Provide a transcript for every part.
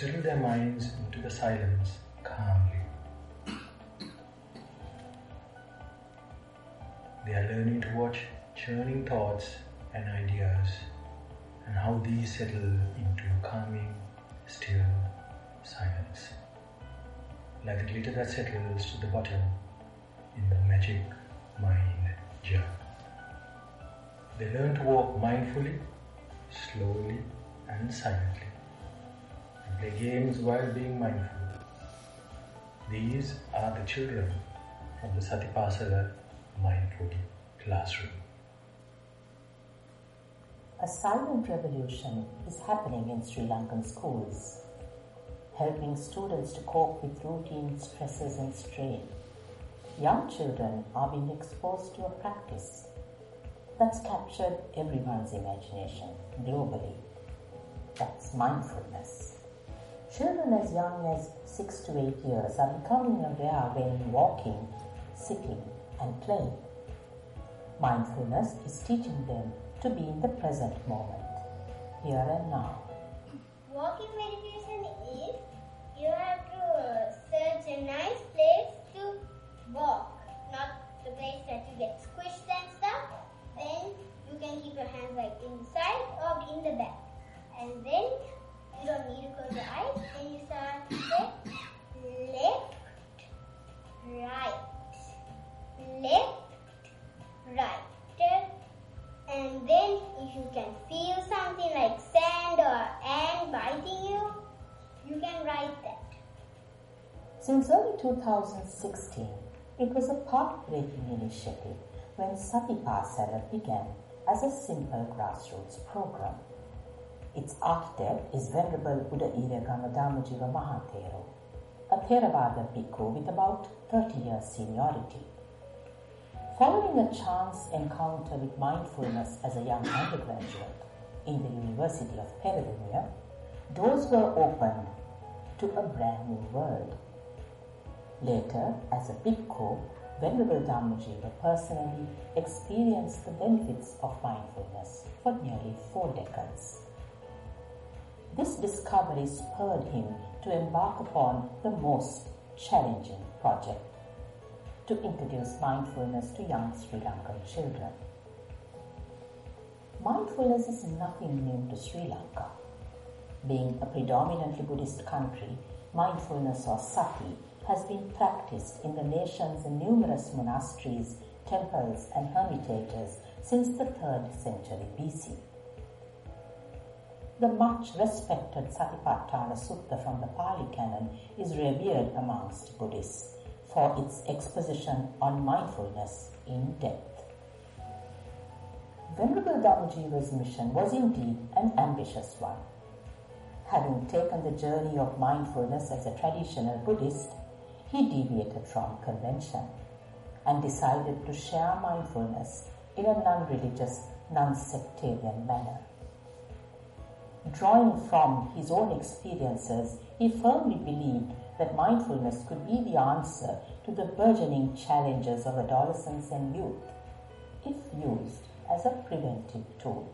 settle their minds into the silence calmly. They are learning to watch churning thoughts and ideas and how these settle into calming, still silence. Like the glitter that settles to the bottom in the magic mind jar. They learn to walk mindfully, slowly, and silently, play games while being mindful. These are the children from the Satipasala Mindful Classroom. A silent revolution is happening in Sri Lankan schools, helping students to cope with routine stresses and strain. Young children are being exposed to a practice that's captured everyone's imagination globally. That's mindfulness. Children as young as 6 to 8 years are becoming aware when walking, sitting, and playing. Mindfulness is teaching them to be in the present moment, here and now. Walking meditation is you have to search a nice place to walk, not the place that you get squished and stuff. Then you can keep your hands like inside or in the back. And then you don't need to close your eyes. Then you start with left, right, left, right. And then if you can feel something like sand or ant biting you, you can write that. Since early 2016, it was a path-breaking initiative when Satipasala began as a simple grassroots program. Its architect is Venerable Uda Iragama Dhammajiva Mahathero, a Theravada bhikkhu with about 30 years seniority. Following a chance encounter with mindfulness as a young undergraduate in the University of Peradeniya, doors were opened to a brand new world. Later, as a bhikkhu, Venerable Dhammajiva personally experienced the benefits of mindfulness for nearly four decades. This discovery spurred him to embark upon the most challenging project to introduce mindfulness to young Sri Lankan children. Mindfulness is nothing new to Sri Lanka. Being a predominantly Buddhist country, mindfulness or sati has been practiced in the nation's numerous monasteries, temples, and hermitages since the 3rd century BC. The much respected Satipatthana Sutta from the Pali Canon is revered amongst Buddhists for its exposition on mindfulness in depth. Venerable Dhammajiva's mission was indeed an ambitious one. Having taken the journey of mindfulness as a traditional Buddhist, he deviated from convention and decided to share mindfulness in a non-religious, non-sectarian manner. Drawing from his own experiences, he firmly believed that mindfulness could be the answer to the burgeoning challenges of adolescence and youth if used as a preventive tool.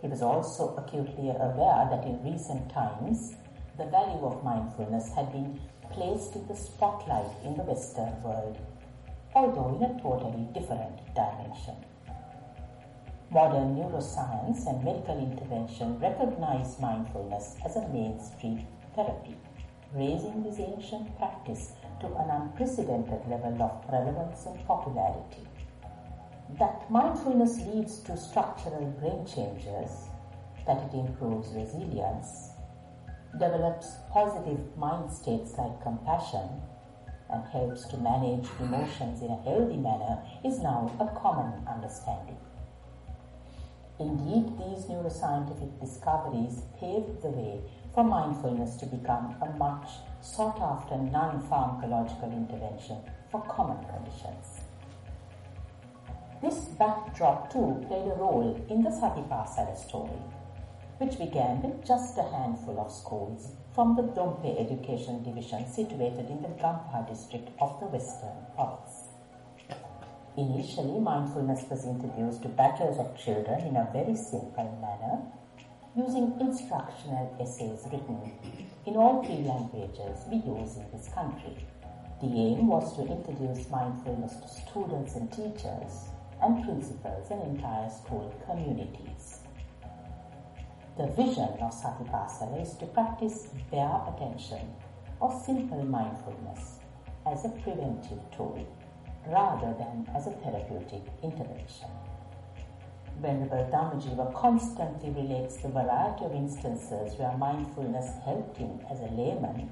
He was also acutely aware that in recent times the value of mindfulness had been placed in the spotlight in the Western world, although in a totally different dimension. Modern neuroscience and medical intervention recognize mindfulness as a mainstream therapy, raising this ancient practice to an unprecedented level of relevance and popularity. That mindfulness leads to structural brain changes, that it improves resilience, develops positive mind states like compassion, and helps to manage emotions in a healthy manner is now a common understanding. Indeed, these neuroscientific discoveries paved the way for mindfulness to become a much sought after non pharmacological intervention for common conditions. This backdrop too played a role in the Satipasala story. which began with just a handful of schools from the Dompe Education Division situated in the Gampha district of the Western Province. Initially, mindfulness was introduced to batches of children in a very simple manner using instructional essays written in all three languages we use in this country. The aim was to introduce mindfulness to students and teachers and principals and entire school communities. The vision of Satipasala is to practice bare attention or simple mindfulness as a preventive tool rather than as a therapeutic intervention. Venerable Dhammajiva constantly relates the variety of instances where mindfulness helped him as a layman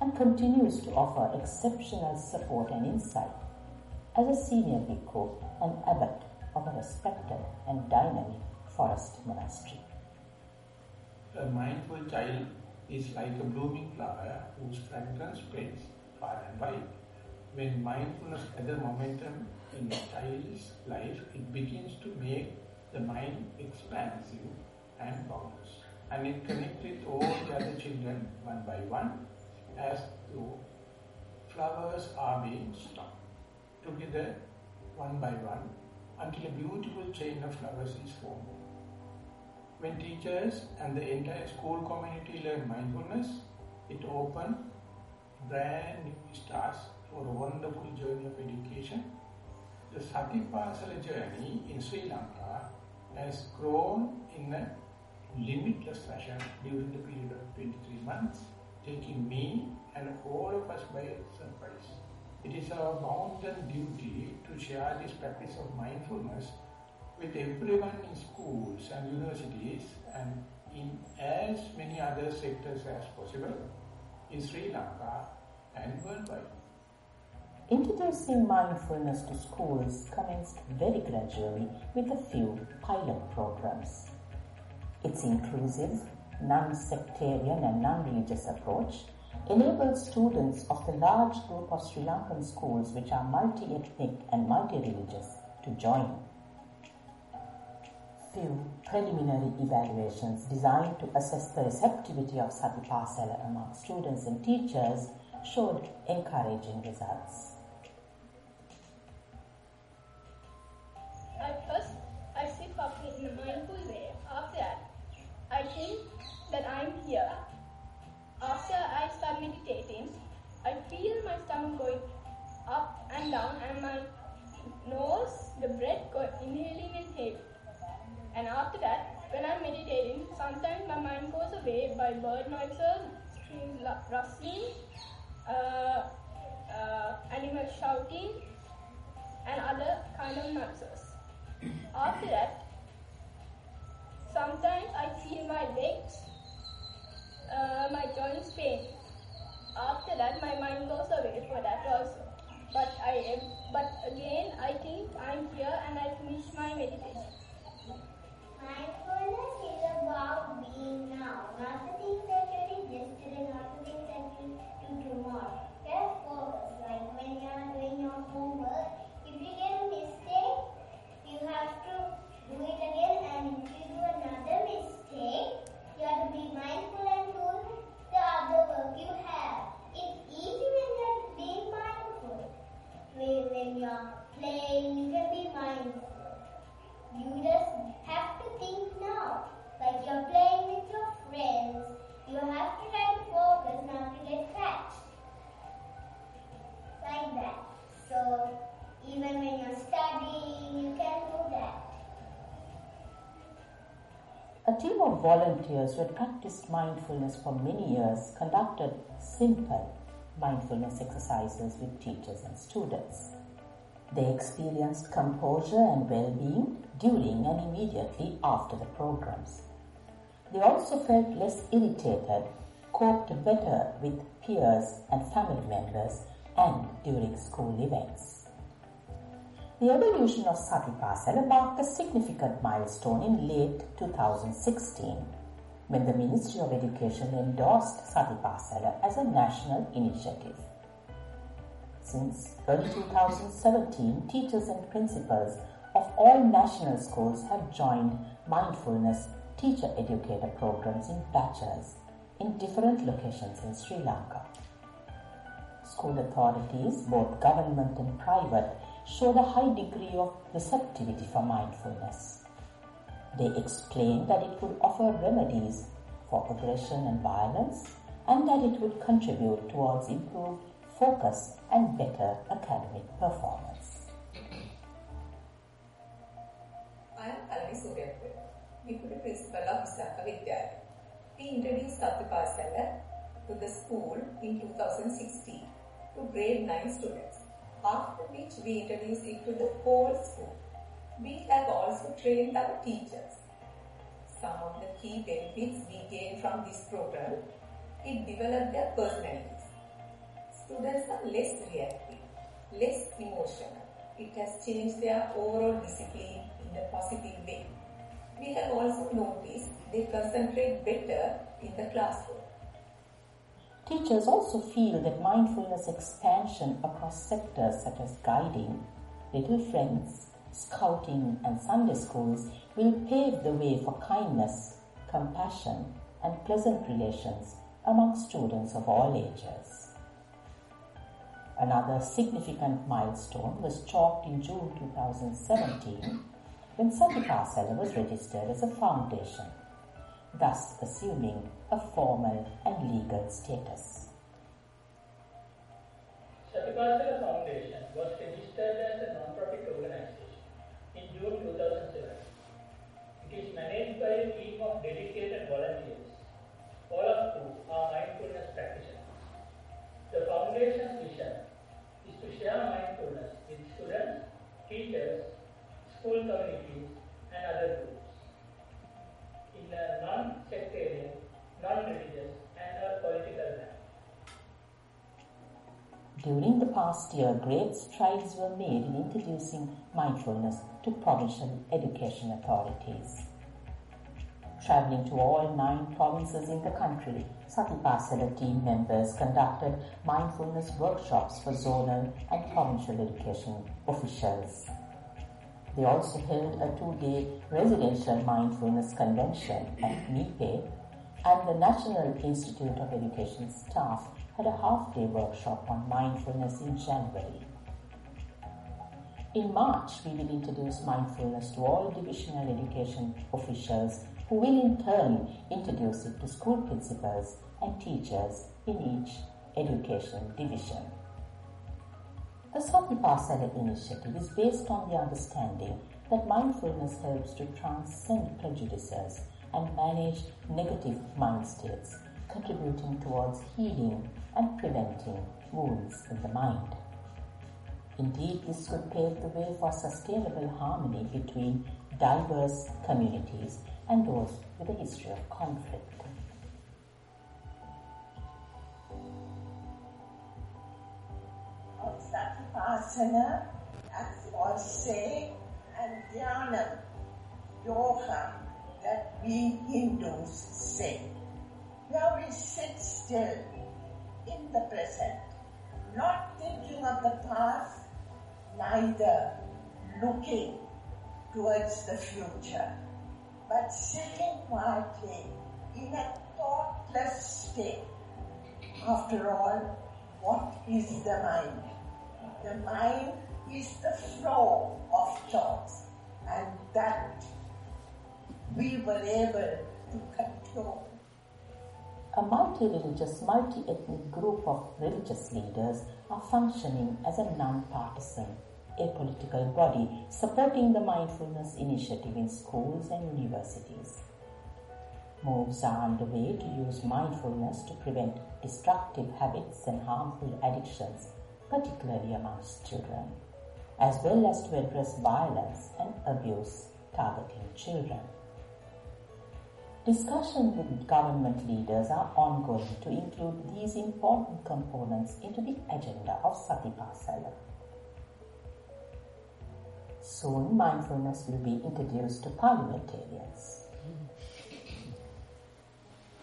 and continues to offer exceptional support and insight as a senior bhikkhu and abbot of a respected and dynamic forest monastery. A mindful child is like a blooming flower whose fragrance spreads far and wide. When mindfulness gathers momentum in a child's life, it begins to make the mind expansive and boundless. And it connects with all the other children one by one as though flowers are being stuck together one by one until a beautiful chain of flowers is formed. When teachers and the entire school community learn mindfulness, it opens brand new stars for a wonderful journey of education. The Satipasala journey in Sri Lanka has grown in a limitless fashion during the period of 23 months, taking me and all of us by surprise. It is our bounden duty to share this practice of mindfulness with everyone in schools and universities and in as many other sectors as possible in Sri Lanka and worldwide. Introducing mindfulness to schools commenced very gradually with a few pilot programs. Its inclusive, non-sectarian and non-religious approach enables students of the large group of Sri Lankan schools which are multi-ethnic and multi-religious to join few preliminary evaluations designed to assess the receptivity of Satipasala among students and teachers showed encouraging results. At first, I sit up in a mindful way. After that, I think that I'm here. After I start meditating, I feel my stomach going up and down and my nose, the breath go inhaling and heavy. And after that, when I'm meditating, sometimes my mind goes away by bird noises, streams rustling, uh, uh, animals shouting, and other kind of noises. After that, sometimes I feel my legs, uh, my joints pain. After that, my mind goes away for that also. But I, but again, I think I'm here and I finish my meditation. Mindfulness is about being now, not the things that you did yesterday, not the things that you do tomorrow. Just focus. Like when you are doing your homework, if you get a mistake, you have to do it again, and if you do another mistake, you have to be mindful and do the other work you have. It's easy when you're being mindful. When, when you're playing, you can be mindful. You just have to think now. Like you're playing with your friends. You have to try to focus not to get catched. Like that. So even when you're studying, you can do that. A team of volunteers who had practiced mindfulness for many years conducted simple mindfulness exercises with teachers and students. They experienced composure and well-being during and immediately after the programs. They also felt less irritated, coped better with peers and family members and during school events. The evolution of Satipasala marked a significant milestone in late 2016 when the Ministry of Education endorsed Satipasala as a national initiative. Since early 2017, teachers and principals of all national schools have joined mindfulness teacher educator programs in batches in different locations in Sri Lanka. School authorities, both government and private, showed a high degree of receptivity for mindfulness. They explained that it would offer remedies for aggression and violence and that it would contribute towards improved focus and better academic performance. I am Palani Suryapur, Deputy Principal of Visakha Vidyalaya. We introduced Satipasala to the school in 2016 to grade 9 students, after which we introduce it to the whole school. We have also trained our teachers. Some of the key benefits we gain from this program, it develops their personalities. Students are less reactive, less emotional. It has changed their overall discipline in a positive way. We have also noticed they concentrate better in the classroom. Teachers also feel that mindfulness expansion across sectors such as guiding, little friends, scouting, and Sunday schools will pave the way for kindness, compassion, and pleasant relations among students of all ages. Another significant milestone was chalked in June 2017 when Satipasala was registered as a foundation, thus assuming a formal and legal status. Satipasala Foundation was registered as a non-profit organization in June 2007. It is managed by a team of dedicated volunteers, all of whom are mindfulness practitioners. The foundation's vision is to share mindfulness with students, teachers, school communities, and other groups a non-sectarian, non-religious, and a political manner. During the past year, great strides were made in introducing mindfulness to provincial education authorities. Traveling to all nine provinces in the country, Satipasala team members conducted mindfulness workshops for zonal and provincial education officials. They also held a two-day residential mindfulness convention at Mipe and the National Institute of Education staff had a half-day workshop on mindfulness in January. In March, we will introduce mindfulness to all divisional education officials who will in turn introduce it to school principals and teachers in each education division. The Satipasala initiative is based on the understanding that mindfulness helps to transcend prejudices and manage negative mind states, contributing towards healing and preventing wounds in the mind. Indeed, this could pave the way for sustainable harmony between diverse communities and those with a history of conflict. Satipasana, as was say, and Dhyanam, yoga, that we Hindus say. Now we sit still in the present, not thinking of the past, neither looking towards the future, but sitting quietly in a thoughtless state. After all, what is the mind? The mind is the flow of thoughts, and that we were able to control. A multi-religious, multi-ethnic group of religious leaders are functioning as a non-partisan, apolitical body supporting the mindfulness initiative in schools and universities. Moves are underway to use mindfulness to prevent destructive habits and harmful addictions, particularly amongst children, as well as to address violence and abuse targeting children. Discussions with government leaders are ongoing to include these important components into the agenda of Satipasala. Soon, mindfulness will be introduced to parliamentarians.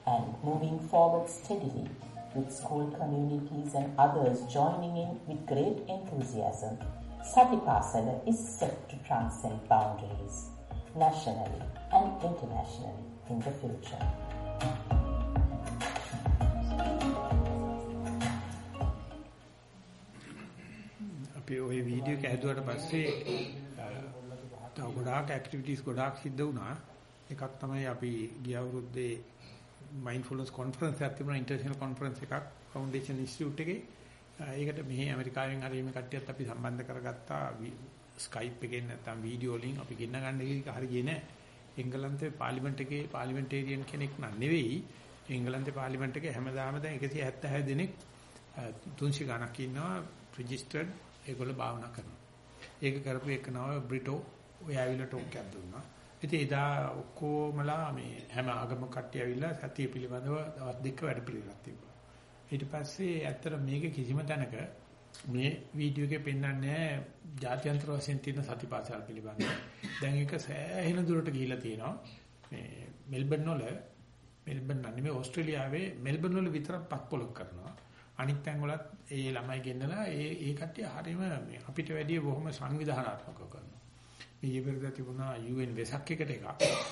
And moving forward steadily, with school communities and others joining in with great enthusiasm, Satipasala is set to transcend boundaries, nationally and internationally, in the future. අපි ওই video එක ඇදුවට පස්සේ තව ගොඩාක් activities ගොඩාක් සිද්ධ වුණා. එකක් තමයි අපි ගිය අවුරුද්දේ මයින්ඩ්ෆුල්නස් කොන්ෆරන්ස් එකක් තිබුණා ඉන්ටර්නැෂනල් කොන්ෆරන්ස් එකක් ෆවුන්ඩේෂන් ඉන්ස්ටිටියුට් එකේ. ඒකට මෙහි ඇමරිකාවෙන් හරි මේ කට්ටියත් අපි සම්බන්ධ කරගත්තා ස්කයිප් එකෙන් නැත්නම් වීඩියෝ වලින් අපි ගෙන්න ගන්න එක හරි ගියේ නෑ. එංගලන්තේ පාර්ලිමේන්තු එකේ පාර්ලිමේන්ටේරියන් කෙනෙක් නෙවෙයි. එංගලන්තේ පාර්ලිමේන්තු එකේ හැමදාම දැන් 176 දෙනෙක් 300 ගණක් ඉන්නවා රෙජිස්ටර්ඩ් ඒගොල්ලෝ භාවනා කරනවා. ඒක කරපු එක නම බ්‍රිටෝ ඔය ඇවිල්ලා ටෝක් එකක් දුන්නා. ඉතින් එදා ඔක්කොමලා මේ හැම ආගම කට්ටිය ඇවිල්ලා සතිය පිළිබඳව දවස් දෙක වැඩ පිළිවෙලක් තිබ්බා. ඊට පස්සේ ඇත්තට මේක කිසිම තැනක මේ වීඩියෝ එකේ පෙන්වන්නේ ජාත්‍යන්තර වශයෙන් තියෙන සතිපාසල් පිළිබඳව. දැන් ඒක සෑහෙන දුරට ගිහිලා තියෙනවා. මේ මෙල්බන් වල මෙල්බන් නෙමෙයි ඕස්ට්‍රේලියාවේ මෙල්බන් වල විතරක් පත්පොලක් කරනවා. අනිත් තැන් වලත් ඒ ළමයි ගෙන්නලා ඒ ඒ කට්ටිය හරීම අපිට වැඩිය බොහොම සංවිධානාත්මකව කරනවා. මේ ඊපෙරද තිබුණා UN වෙසක් එකට එකක්.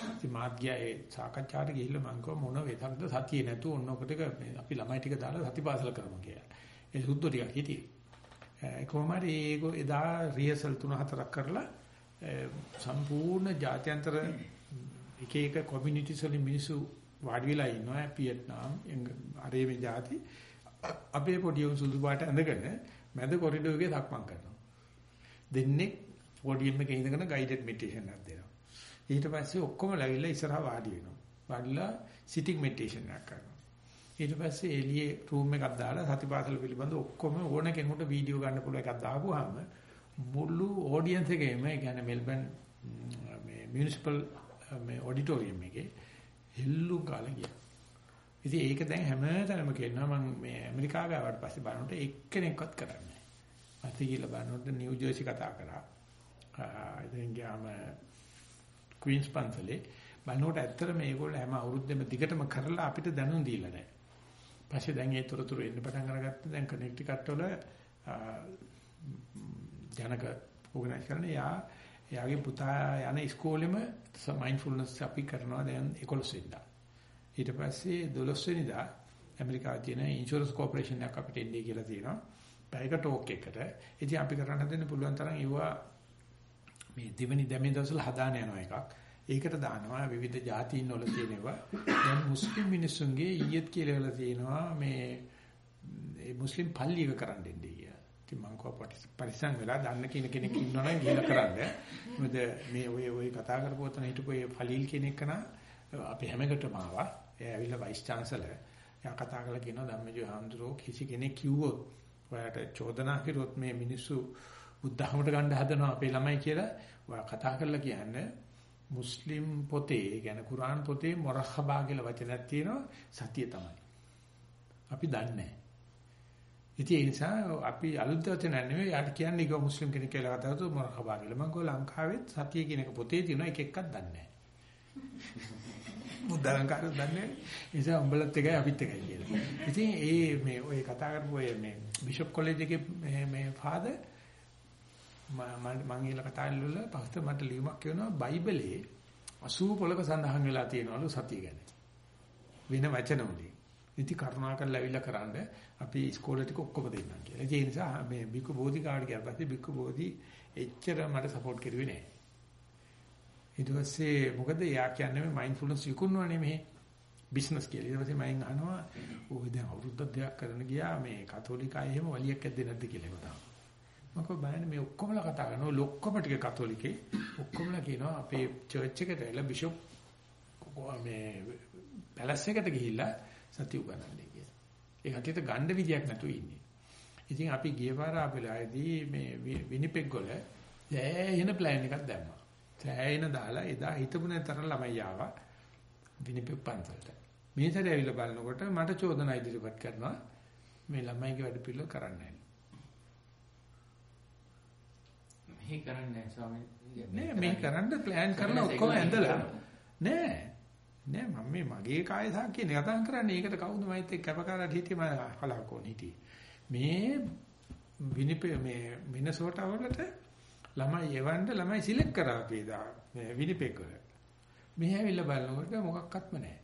ඉතින් මාත් ගියා ඒ සාකච්ඡාවට ගිහිල්ලා මම කිව්වා මොන වෙසක්ද සතියේ නැතුව ඔන්න ඔකට අපි ළමයි ටික දාලා සතිපාසල කරමු කියලා. ඒ සුද්ධ ටිකක් හිටියේ. කොහොම හරි ඒක එදා රිහර්සල් තුන හතරක් කරලා සම්පූර්ණ ජාත්‍යන්තර එක එක කොමියුනිටිස් වලින් මිනිස්සු වාඩි වෙලා ඉන්නවා වියට්නාම් අරේබිය ජාති අපේ පොඩි උන් සුදු පාට ඇඳගෙන මැද කොරිඩෝ එකේ සක්මන් කරනවා. දෙන්නේ පොඩියම් එකේ ඉඳගෙන ගයිඩඩ් මෙඩිටේෂන් එකක් දෙනවා. ඊට පස්සේ ඔක්කොම ලැවිලා ඉස්සරහා වාඩි වෙනවා. වාඩිලා සිටින් මෙඩිටේෂන් එකක් කරනවා. ඊට පස්සේ එළියේ රූම් එකක් දාලා සතිපාසල පිළිබඳ ඔක්කොම ඕන කෙනෙකුට වීඩියෝ ගන්න පුළුවන් එකක් දාපුවාම මුළු ඔඩියන්ස් එකේම ඒ කියන්නේ මෙල්බන් මේ මියුනිසිපල් මේ ඔඩිටෝරියම් එකේ හෙල්ලු කාලේ ගියා. ඉතින් ඒක දැන් හැමතැනම කියනවා මම මේ ඇමරිකාව ආවට පස්සේ බලනකොට එක්කෙනෙක්වත් කරන්නේ නැහැ. අත කියලා බලනකොට නිව් ජර්සි කතා කරා. ඉතින් ගියාම ක්වීන්ස් පන්සලේ බලනකොට ඇත්තට මේගොල්ලෝ හැම අවුරුද්දෙම දිගටම කරලා අපිට දැනුම් දීලා නැහැ. පස්සේ දැන් ඒ තොරතුරු එන්න පටන් අරගත්තා. දැන් කනෙක්ටිකට් වල ජනක ඕගනයිස් කරන යා එයාගේ පුතා යන ඉස්කෝලෙම මයින්ඩ්ෆුල්නස් අපි කරනවා දැන් 11 වෙනිදා. ඊට පස්සේ 12 වෙනිදා ඇමරිකාවේ තියෙන ඉන්ෂුරන්ස් කෝපරේෂන් එකක් අපිට එන්නේ කියලා තියෙනවා. පැයක ටෝක් එකකට. ඉතින් අපි කරන්න හදන්නේ පුළුවන් තරම් ඒවා මේ දෙවෙනි දැමේ දවස්වල හදාන යනවා එකක්. ඒකට දානවා විවිධ ජාතීන් වල තියෙනවා. දැන් මුස්ලිම් මිනිස්සුන්ගේ ඊයත් කියලා තියෙනවා මේ ඒ මුස්ලිම් පල්ලියක කරන්න දෙන්නේ කියලා. ඉතින් මම කව පරිස්සම් වෙලා දන්න කියන කෙනෙක් ඉන්නවනම් ගිහලා කරන්න. මොකද මේ ඔය ඔය කතා කරපු උතන හිටපු ඒ ෆලීල් කෙනෙක් නා අපි හැමකටම ආවා. එයා ඇවිල්ලා වයිස් චාන්සලර්. එයා කතා කරලා කියනවා ධම්මජෝ හාමුදුරුවෝ කිසි කෙනෙක් කිව්වොත් ඔයාලට චෝදනා කරොත් මේ මිනිස්සු බුද්ධහමට ගන්න හදනවා අපේ ළමයි කියලා ඔයා කතා කරලා කියන්නේ මුස්ලිම් පොතේ කියන්නේ කුරාන් පොතේ මොරහබා කියලා වචනයක් තියෙනවා සතිය තමයි. අපි දන්නේ ඉතින් ඒ නිසා අපි අලුත් වචන නෙවෙයි යාට කියන්නේ ඒක මුස්ලිම් කෙනෙක් කියලා කතා කරද්දී මොරහබා කියලා. මම කිව්වා ලංකාවෙත් සතිය කියන එක පොතේ තියෙනවා එක එකක් දන්නේ නැහැ. බුද්ධාංකාරය දන්නේ නැහැ. ඒ නිසා උඹලත් එකයි අපිත් එකයි කියලා. ඉතින් ඒ මේ ඔය කතා කරපු ඔය මේ බිෂොප් කොලෙජ් එකේ මේ මේ ෆාදර් මම මම ඊළ කතා කරලා පස්සේ මට ලියුමක් කියනවා බයිබලයේ 80 පොලක සඳහන් වෙලා තියෙනවලු සතිය ගැන. වෙන වචන වලින්. ඉතින් කරුණාකරලා ඇවිල්ලා කරන්න අපි ඉස්කෝලේ ටික ඔක්කොම දෙන්නම් කියලා. ඒ නිසා මේ බිකු බෝධි කාඩ් ගියා පස්සේ බිකු බෝධි එච්චර මට සපෝට් කරුවේ නැහැ. ඊට පස්සේ මොකද එයා කියන්නේ මයින්ඩ්ෆුල්නස් විකුණනවනේ මෙහි බිස්නස් කියලා. ඊට පස්සේ මම අහනවා ඔය දැන් අවුරුද්දක් දෙකක් කරන ගියා මේ කතෝලික අය එහෙම වලියක් ඇද්දේ නැද්ද කියලා මම මම බලන්නේ මේ ඔක්කොමලා කතා කරනවා ලොක්කම ටික කතෝලිකේ ඔක්කොමලා කියනවා අපේ චර්ච් එකට එලා බිෂොප් මේ පැලස් එකට ගිහිල්ලා සතිය උගන්වන්නේ කියලා. ඒ කටියට ගන්න විදියක් නැතුව ඉන්නේ. ඉතින් අපි ගිය පාර අපලායේදී මේ විනිපෙග් වල සෑහෙන ප්ලෑන් එකක් දැම්මා. සෑහෙන දාලා එදා හිතපු නැතර ළමයි ආවා විනිපෙග් පන්සලට. මේ සැරේ ඇවිල්ලා බලනකොට මට චෝදනා ඉදිරිපත් කරනවා මේ ළමයිගේ වැඩ පිළිවෙල කරන්නේ මෙහි කරන්නේ නැහැ ස්වාමීන් නෑ මේ කරන්න ප්ලෑන් කරලා ඔක්කොම ඇඳලා. නෑ. නෑ මම මේ මගේ කාය සාක්කිය කතා කරන්නේ. ඒකට කවුද මයිත් එක්ක කැපකාරට හිටියේ? මම කලකෝන හිටියේ. මේ විනිපේ මේ මිනසෝටා වලට ළමයි එවන්න ළමයි සිලෙක්ට් කරා අපි දා මේ විනිපෙක්. වල මෙහි ඇවිල්ලා බලනකොට මොකක්වත්ම නැහැ.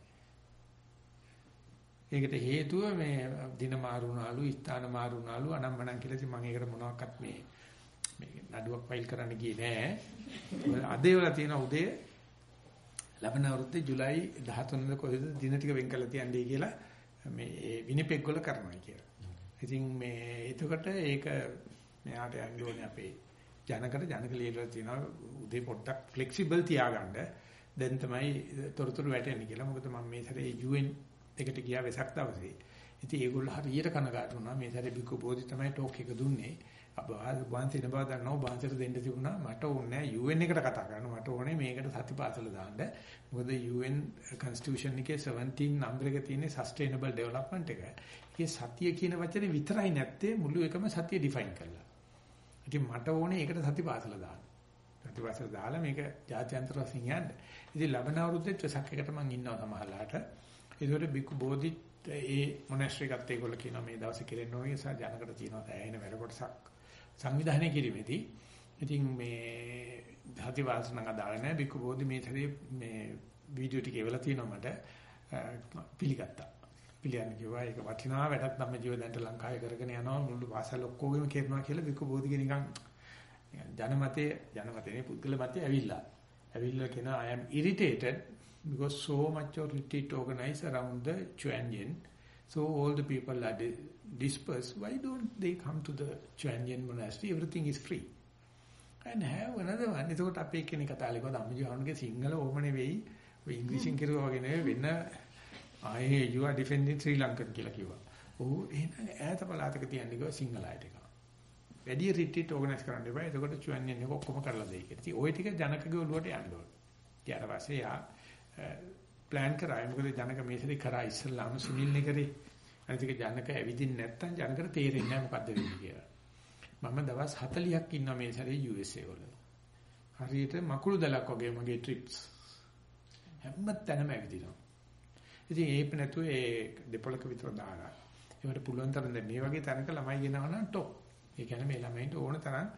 ඒකට හේතුව මේ දින මාරුණාලු, ස්ථාන මාරුණාලු අනම්මනම් කියලා ඉතින් මම ඒකට මොනවාක්වත් මේ මේ නඩුවක් ෆයිල් කරන්න ගියේ නෑ. අද ඒවල තියෙන උදේ ලබන අවුරුද්දේ ජූලයි 13 කොහෙද දින ටික වෙන් කරලා තියන්නේ කියලා මේ විනිපෙග් වල කරනවා කියලා. ඉතින් මේ එතකොට ඒක මෙයාට යන්න ඕනේ අපේ ජනකට ජනක ලියලා තියෙනවා උදේ පොඩ්ඩක් ෆ්ලෙක්සිබල් තියාගන්න. දැන් තමයි තොරතුරු වැටෙන්නේ කියලා. මොකද මම මේ සැරේ UN එකට ගියා වෙසක් දවසේ. ඉතින් ඒගොල්ලෝ හරියට කනගාටු වුණා. මේ සැරේ බිකු බෝධි තමයි ටෝක් එක දුන්නේ. අප වහන්සේ බව දන්නවා වහන්සේට දෙන්න තිබුණා. මට ඕනේ නැහැ UN එකට කතා කරන්න. මට ඕනේ මේකට සතිපාසල දාන්න. මොකද UN constitution එකේ 17 නම්බර එක තියෙන්නේ sustainable development එක. ඒකේ සතිය කියන වචනේ විතරයි නැත්තේ මුළු එකම සතිය define කරලා. ඉතින් මට ඕනේ ඒකට සතිපාසල දාන්න. සතිපාසල දාලා මේක ජාත්‍යන්තර වශයෙන් යන්න. ඉතින් ලබන අවුරුද්දේ වෙසක් එකට මම ඉන්නවා සමහරලාට. ඒකට බිකු බෝධි ඒ මොනස්ට්‍රි ගත්ත ඒගොල්ලෝ කියනවා මේ දවසේ කෙරෙන්න ඕනේ නිසා ජනකට තියෙනවා ඇයෙන වැඩ කොටසක් සංවිධානය කිරීමේදී. ඉතින් මේ ධාති වාසන අදාළ නැහැ. බිකු බෝධි මේ තරේ මේ වීඩියෝ ටික එවලා තියෙනවා මට. පිළිගත්තා. පිළියන්න කිව්වා. ඒක වටිනා වැඩක් නම් ජීව දැන්ට ලංකාවේ කරගෙන යනවා. මුළු වාසල් ඔක්කොගෙම කරනවා කියලා බිකු බෝධිගේ නිකන් ජනමතයේ ජනමතයේ පුද්ගල මතයේ ඇවිල්ලා. ඇවිල්ලා කියන I am irritated because so much of retreat organized around the Chuanyan. So all the people are dispersed. Why don't they come to the Chuanyan monastery? Everything is free. And have another one. එතකොට අපේ කෙනෙක් කතා කළේ කොහොමද අම්මජෝහන්ගේ සිංහල ඕම නෙවෙයි. ඔය ඉංග්‍රීසියෙන් කිරුවා වගේ නෙවෙයි වෙන ආයේ you are defending Sri Lankan කියලා කිව්වා. ඔව් එහෙනම් ඈත පළාතක තියන්නේ කිව්වා සිංහල අයට එක. වැඩි රිට්‍රීට් ඕගනයිස් කරන්න එපා. එතකොට Chuanyan එක ඔක්කොම කරලා දෙයි කියලා. ඉතින් ওই ටික ජනකගේ ඔළුවට යන්න ඕනේ. ඊට පස්සේ යා ප්ලෑන් කරා. මොකද ජනක මේසෙදි කරා ඉස්සල්ලාම සුනිල්නේ කරේ. අනිතික ජනක ඇවිදින්න නැත්තම් ජනකට තේරෙන්නේ නැහැ මොකද්ද වෙන්නේ කියලා. මම දවස් 40ක් ඉන්නවා මේ සැරේ USA වල. හරියට මකුළු දලක් වගේ මගේ ට්‍රිප්ස්. හැම තැනම ඇවිදිනවා. ඉතින් ඒක නැතුව ඒ දෙපොලක විතර දාලා. ඒවට පුළුවන් තරම් දැන් මේ වගේ තැනක ළමයි ගෙනවනම් টොප්. ඒ කියන්නේ මේ ළමයින්ට ඕන තරම්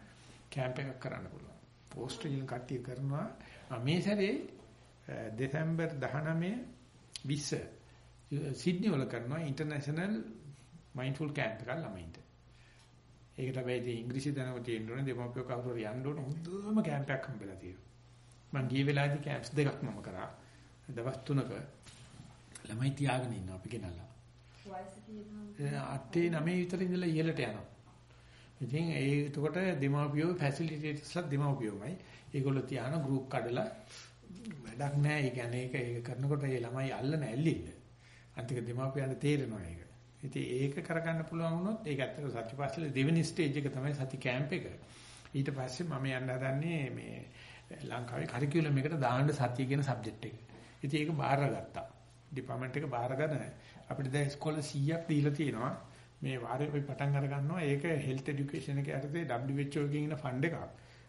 කැම්ප් එකක් කරන්න පුළුවන්. ඕස්ට්‍රේලියානු කට්ටිය කරනවා. මේ සැරේ දෙසැම්බර් 19 20 සිඩ්නි වල කරනවා ඉන්ටර්නැෂනල් මයින්ඩ්ෆුල් කැම්ප් එකක් ළමයින්ට. ඒකට වෙයිදී ඉංග්‍රීසි දැනුම තියෙන්න ඕනේ දෙමව්පියෝ කවුරු හරි යන්න ඕනේ හොඳම කැම්ප් එකක් හම්බෙලා තියෙනවා. මම ගිය වෙලාවේදී කැම්ප්ස් දෙකක් මම කරා. දවස් තුනක ළමයි තියාගෙන ඉන්නවා අපි ගෙනල්ලා. වයස කීයද? 8 9 විතර ඉඳලා ඉහළට යනවා. ඉතින් ඒ එතකොට දෙමව්පියෝ ෆැසිලිටේටර්ස්ලා දෙමව්පියෝමයි. ඒගොල්ලෝ තියාන ගෲප් කඩලා වැඩක් නැහැ. ඒ කියන්නේ ඒක ඒක කරනකොට ඒ ළමයි අල්ලන ඇල්ලිල්ල. අන්තික දෙමාපියන්ට තේරෙනවා ඒක. ඉතින් ඒක කරගන්න පුළුවන් වුණොත් ඒක ඇත්තට සත්‍යපාසලේ දෙවෙනි ස්ටේජ් එක තමයි සති කැම්ප් එක. ඊට පස්සේ මම යන්න හදන්නේ මේ ලංකාවේ කරිකියුලම් එකට දාන්න සතිය කියන සබ්ජෙක්ට් එක. ඉතින් ඒක බාරගත්තා. ඩිපාර්ට්මන්ට් එක බාරගෙන අපිට දැන් ඉස්කෝලේ 100ක් දීලා තියෙනවා. මේ වාරේ අපි පටන් අර ගන්නවා. ඒක හෙල්ත් එඩියුකේෂන් එකේ යටතේ WHO එකකින් එන ෆන්ඩ් එකක්.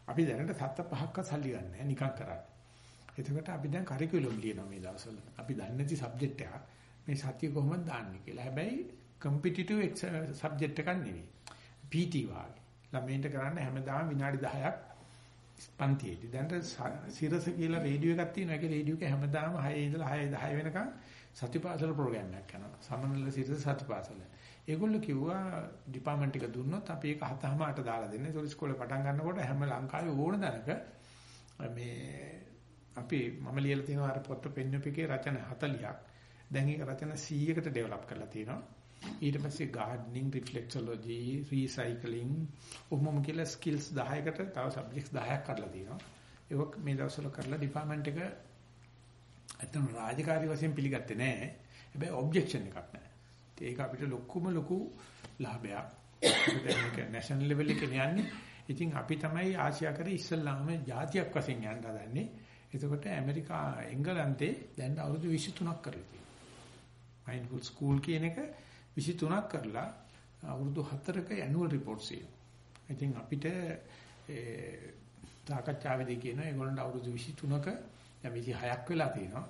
අපි දැනට සත්ත පහක්වත් සල්ලි ගන්න නැහැ. නිකන් කරන්නේ. එතකොට අපි දැන් කරිකියුලම් ලියනවා මේ දවස්වල. අපි දන්නේ නැති සබ්ජෙක්ට් එකක්. මේ සතිය කොහොමද දාන්නේ කියලා. හැබැයි කම්පිටිටිව් සබ්ජෙක්ට් එකක් නෙවෙයි. PT වාගේ. ළමයින්ට කරන්න හැමදාම විනාඩි 10ක් පන්තියේදී. දැන් සිරස කියලා රේඩියෝ එකක් තියෙනවා. ඒකේ රේඩියෝ එක හැමදාම 6 ඉඳලා 6 10 වෙනකන් සතිපාසල ප්‍රෝග්‍රෑම් එකක් කරනවා. සමනල සිරස සතිපාසල. ඒගොල්ලෝ කිව්වා ඩිපාර්ට්මන්ට් එක දුන්නොත් අපි ඒක හතම අට දාලා දෙන්නේ. ඒක ඉස්කෝලේ පටන් ගන්නකොට හැම ලංකාවේ ඕන දැනක මේ අපි මම ලියලා තියෙනවා අර පොත් පෙන්වපිකේ රචන 40ක්. දැන් ඒක රචන 100කට ඩෙවලොප් කරලා තියෙනවා. ඊට පස්සේ gardening, reflexology, recycling ඔහොම කියලා skills 10කට තව subjects 10ක් කරලා තියෙනවා. ඒක මේ දවස්වල කරලා department එක ඇත්තම රාජකාරී වශයෙන් පිළිගත්තේ නැහැ. හැබැයි objection එකක් නැහැ. ඒක අපිට ලොකුම ලොකු ලාභයක්. ඒක national level එකේ යන්නේ. ඉතින් අපි තමයි ආසියාකරේ ඉස්සල්ලාම જાතියක් වශයෙන් යන්න හදන්නේ. එතකොට ඇමරිකා එංගලන්තේ දැන් අවුරුදු 23ක් කරලා තියෙනවා. මයින්ඩ්ෆුල් ස්කූල් කියන එක 23ක් කරලා අවුරුදු 4ක ඇනුවල් රිපෝට්ස් එනවා. ඉතින් අපිට ඒ සාකච්ඡාවේදී කියන ඒගොල්ලන්ට අවුරුදු 23ක දැන් 26ක් වෙලා තියෙනවා.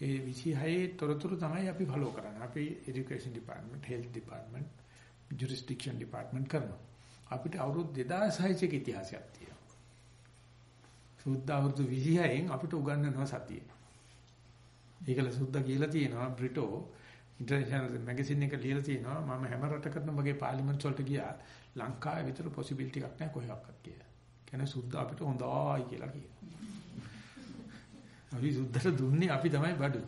ඒ 26 තොරතුරු තමයි අපි ෆලෝ කරන්නේ. අපි education department, health department, jurisdiction department කරනවා. අපිට අවුරුදු 2600ක ඉතිහාසයක් තියෙනවා. සුද්ධ අවුරුදු 26න් අපිට උගන්වනවා සතියේ. ඒකල සුද්ධ කියලා තියෙනවා බ්‍රිටෝ ඉන්ටර්නැෂනල් මැගසින් එක ලියලා තියෙනවා මම හැම රටකටම වගේ පාර්ලිමේන්තු වලට ගියා ලංකාවේ විතර පොසිබිලිටි එකක් නැහැ කොහෙවත් කියලා. කියන්නේ සුද්ධ අපිට හොඳයි කියලා කියනවා. අපි සුද්ධට දුන්නේ අපි තමයි බඩු.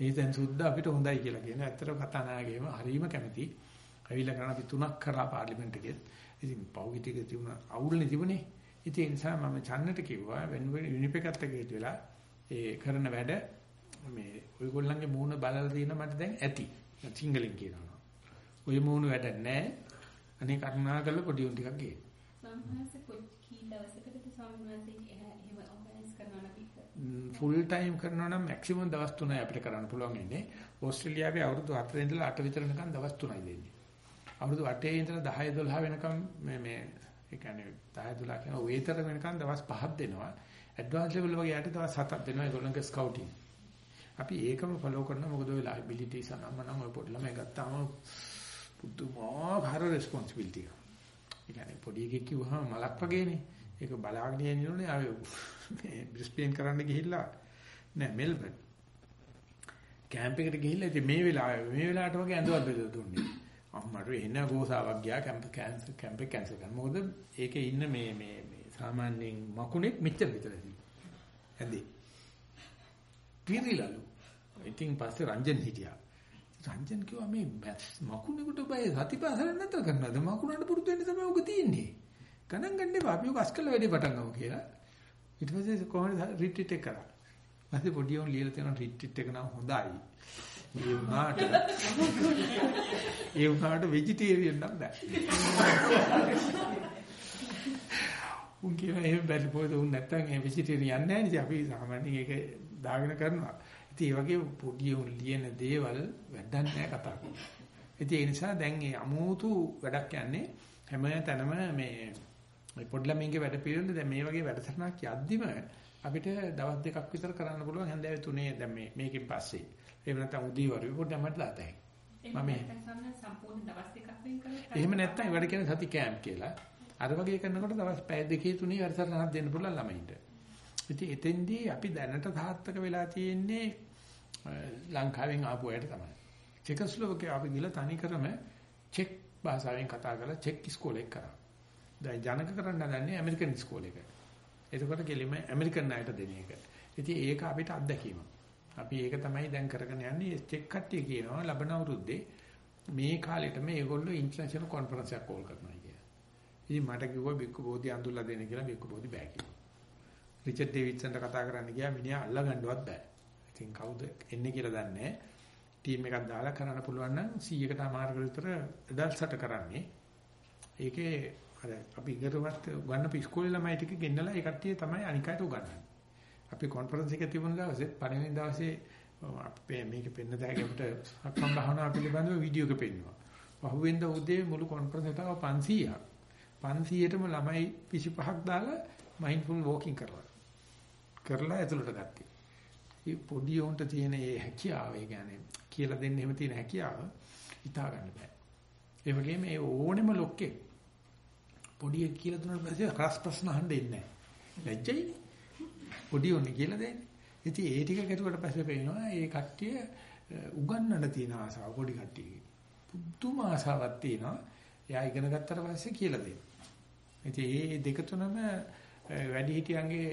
ඒ දැන් සුද්ධ අපිට හොඳයි කියලා කියනවා. ඇත්තට කතා නායකයම හරීම කැමති. ඇවිල්ලා කරන අපි තුනක් කරා පාර්ලිමේන්තු එකේ. ඉතින් පෞගිටික තිබුණ අවුල්නේ තිබුණේ. ඉතින් ඒ නිසා මම චන්නට කිව්වා වෙන විනිපෙකත් එක වෙලා ඒ කරන වැඩ මේ ඔයගොල්ලන්ගේ මූණ බලලා දින මට දැන් ඇති. සිංගලෙන් කියනවා. ඔය මූණ වැඩ නැහැ. අනේ කරුණා කරලා පොඩි උන් ටිකක් ගේන්න. සම්හාස කී දවසකටද වහන්සේ එහෙම ඕගනයිස් කරනවා නම් ෆුල් ටයිම් කරනවා නම් මැක්සිමම් දවස් 3යි අපිට කරන්න පුළුවන් ඉන්නේ. ඕස්ට්‍රේලියාවේ අවුරුදු 4 ඉඳලා 8 විතර වෙනකන් දවස් 3යි දෙන්නේ. අවුරුදු 8 ඉඳලා 10 12 වෙනකම් මේ මේ ඒ කියන්නේ 10 12 කියන වේතර වෙනකන් දවස් 5ක් දෙනවා. ඇඩ්වාන්ස් ලෙවල් වගේ යට දවස් 7ක් දෙනවා ඒගොල්ලෝගේ ස්කවුටින්. අපි ඒකම ෆලෝ කරනවා මොකද ඔය ලයිබිලිටිස් අනම්ම නම් ඔය පොඩි ළමයි ගත්තාම පුදුමාකාර රෙස්පොන්සිබිලිටි එක. ඒ කියන්නේ පොඩි එකෙක් කිව්වහම මලක් වගේනේ. ඒක බලාගෙන යනෝනේ ආවේ මේ බ්‍රිස්බේන් කරන්න ගිහිල්ලා නෑ මෙල්බන්. කැම්ප් එකට ගිහිල්ලා ඉතින් මේ වෙලාවේ මේ වෙලාවට වගේ ඇඳුවක් බෙදලා දුන්නේ. අම්මට එන ගෝසාවක් ගියා කැම්ප් කැන්සල් කැම්ප් එක කැන්සල් කරනවා. මොකද ඒකේ ඉන්න මේ මේ මේ සාමාන්‍යයෙන් මකුණෙක් මෙච්චර විතරයි. ඇඳේ. පිරිලලු. ඉතින් පස්සේ රංජන් හිටියා. රංජන් කිව්වා මේ මකුණෙකුට බය සතිපාසල නැතර කරනවද මකුණට පුරුදු වෙන්න තමයි ඔක තියෙන්නේ. ගණන් ගන්න එපා අපි ඔක අස්කල වැඩි පටන් ගමු කියලා. ඊට පස්සේ කොහොමද රිට්‍රීට් එක කරා. ඊපස්සේ පොඩි උන් ලියලා තියෙනවා රිට්‍රීට් එක නම් හොඳයි. ඒ වුණාට ඒ වුණාට වෙජිටේරියන් නම් බෑ. උන් කියන එහෙම බැරි පොත උන් නැත්තම් ඒ වෙජිටේරියන් යන්නේ නැහැ නේ අපි සාමාන්‍යයෙන් ඒක දාගෙන කරනවා. ඉතින් ඒ වගේ පොඩි උන් ලියන දේවල් වැඩක් නැහැ කතා කරන්නේ. ඉතින් ඒ නිසා දැන් මේ අමෝතු වැඩක් යන්නේ හැම තැනම මේ මේ පොඩි ළමයින්ගේ වැඩ පිළිවෙල දැන් මේ වගේ වැඩසටහනක් යද්දිම අපිට දවස් දෙකක් විතර කරන්න පුළුවන් හැන්දෑවේ තුනේ දැන් මේ මේකෙන් පස්සේ. එහෙම නැත්නම් උදේවරු පොඩ්ඩක් මට දාතයි. මම එහෙම නැත්නම් ඒවට කියන්නේ සති කැම්ප් කියලා. අර වගේ කරනකොට දවස් පැය දෙකේ තුනේ වැඩසටහනක් දෙන්න පුළුවන් ළමයින්ට. ඉතින් එතෙන්දී අපි දැනට සාර්ථක වෙලා තියෙන්නේ ලංකාවෙන් ආපු අයට තමයි. චෙකස්ලෝවාකියාව අපි ගිහලා තනි කරම චෙක් භාෂාවෙන් කතා කරලා චෙක් ඉස්කෝලේ කරා. දැන් ජනක කරන්න හදන්නේ ඇමරිකන් ඉස්කෝලේක. එතකොට කෙලිම ඇමරිකන් අයට දෙන එක. ඉතින් ඒක අපිට අත්දැකීමක්. අපි ඒක තමයි දැන් කරගෙන යන්නේ චෙක් කට්ටිය කියනවා ලබන අවුරුද්දේ මේ කාලෙට මේගොල්ලෝ ඉන්ටර්නැෂනල් කොන්ෆරන්ස් එකක් කෝල් කරනවා කියලා. ඉතින් මට කිව්වා බික්කු බෝධි අඳුල්ලා දෙන්න කියලා බික්කු බෝධි බෑ කිව්වා. රිචඩ් ඩේවිඩ්සන්ට කතා කරන්න ගියා මිනිහා අල්ල ගන්නවත් බෑ. ඉතින් කවුද එන්නේ කියලා දන්නේ නැහැ. ටීම් එකක් දාලා කරන්න පුළුවන් නම් 100කට අමාරු විතර එදල්සට කරන්නේ. ඒකේ අර අපි ඉගෙනවත් ගන්න ඉස්කෝලේ ළමයි ටික ගෙන්නලා ඒ කට්ටිය තමයි අනිකට උගන්වන්නේ. අපි කොන්ෆරන්ස් එක තිබුණ දවසේ පළවෙනි දවසේ අපේ මේක පෙන්න දැකගමට අක්කම් භාවනා පිළිබඳව වීඩියෝ එක පෙන්නවා. පහුවෙන්ද උදේ මුළු කොන්ෆරන්ස් එකම 500ක්. 500ටම ළමයි 25ක් දාලා මයින්ඩ්ෆුල් වෝකින් කරලා. කරලා ඇතුළට ගත්තා. මේ පොඩි උන්ට තියෙන මේ හැකියාව, ඒ කියන්නේ කියලා දෙන්න එහෙම තියෙන හැකියාව හිතා ගන්න බෑ. ඒ වගේම මේ ඕනෙම ලොක්කේ පොඩි එක කියලා දුන්නාට පස්සේ රස ප්‍රශ්න අහන්න එන්නේ නැහැ. ලැජ්ජයිනේ. පොඩි උන්නේ කියලා දෙන්නේ. ඉතින් ඒ ටික කරුවට පස්සේ පේනවා ඒ කට්ටිය උගන්නන්න තියෙන ආසාව පොඩි කට්ටියගේ. පුදුම ආසාවක් තියෙනවා. එයා ඉගෙන ගත්තට පස්සේ කියලා දෙන්න. ඉතින් මේ දෙක තුනම වැඩි හිටියන්ගේ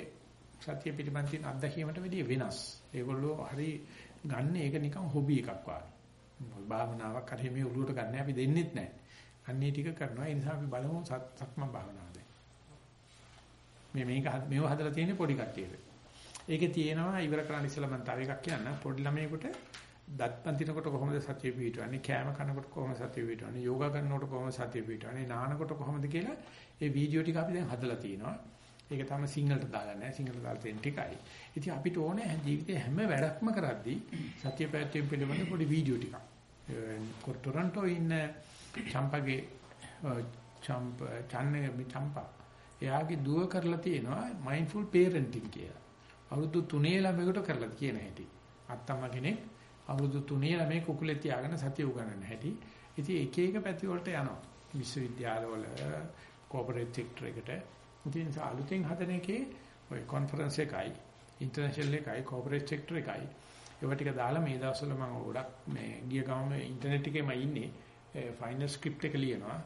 සත්‍ය පිළිබඳ තියෙන අත්දැකීමට වැඩිය වෙනස්. ඒගොල්ලෝ හරි ගන්න ඒක නිකන් හොබි එකක් වගේ. භාවනාවක් හරි මේ ඔළුවට ගන්න අපි දෙන්නෙත් නැහැ. අන්නේ ටික කරනවා. ඒ නිසා අපි බලමු සක්ම භාවනාවද. මේ මේක මේව හදලා තියෙන්නේ පොඩි කට්ටියට. ඒකේ තියෙනවා ඉවර කරන්න ඉස්සෙල්ලා මම තව එකක් කියන්න. පොඩි ළමයෙකුට දත් පන්තිනකොට කොහොමද සතිය පිහිටවන්නේ? කෑම කනකොට කොහොමද සතිය පිහිටවන්නේ? යෝගා කරනකොට කොහොමද සතිය පිහිටවන්නේ? නානකොට කොහොමද කියලා ඒ වීඩියෝ ටික අපි දැන් හදලා තියෙනවා. ඒක තමයි සිංහලට දාලා නැහැ. සිංහලට දාලා තියෙන ටිකයි. ඉතින් අපිට ඕනේ ජීවිතේ හැම වැඩක්ම කරද්දී සතිය පැවැත්වීම පිළිබඳ පොඩි වීඩියෝ ටිකක්. ටොරන්ටෝ ඉන්න චම්පගේ චම්ප චන්නේ චම්පා. එයාගේ දුව කරලා තියෙනවා මයින්ඩ්ෆුල් පේරන්ටින් කියලා. අවුරුදු 3 ළමයකට කරලා කියන හැටි. අත්තම්ම කෙනෙක් අවුරුදු 3 ළමයි කුකුලේ තියාගෙන සතිය උගන්වන හැටි. ඉතින් එක එක පැති වලට යනවා. විශ්වවිද්‍යාලවල කෝපරේට් සෙක්ටර් එකට. ඉතින් අලුතෙන් හදන එකේ ඔය කොන්ෆරන්ස් එකයි ඉන්ටර්නැෂනල් එකයි කෝපරේට් සෙක්ටර් එකයි ඒව ටික දාලා මේ දවස්වල මම ගොඩක් මේ ගිය ගමම ඉන්ටර්නෙට් එකේම ඉන්නේ. ෆයිනල් ස්ක්‍රිප්ට් එක ලියනවා.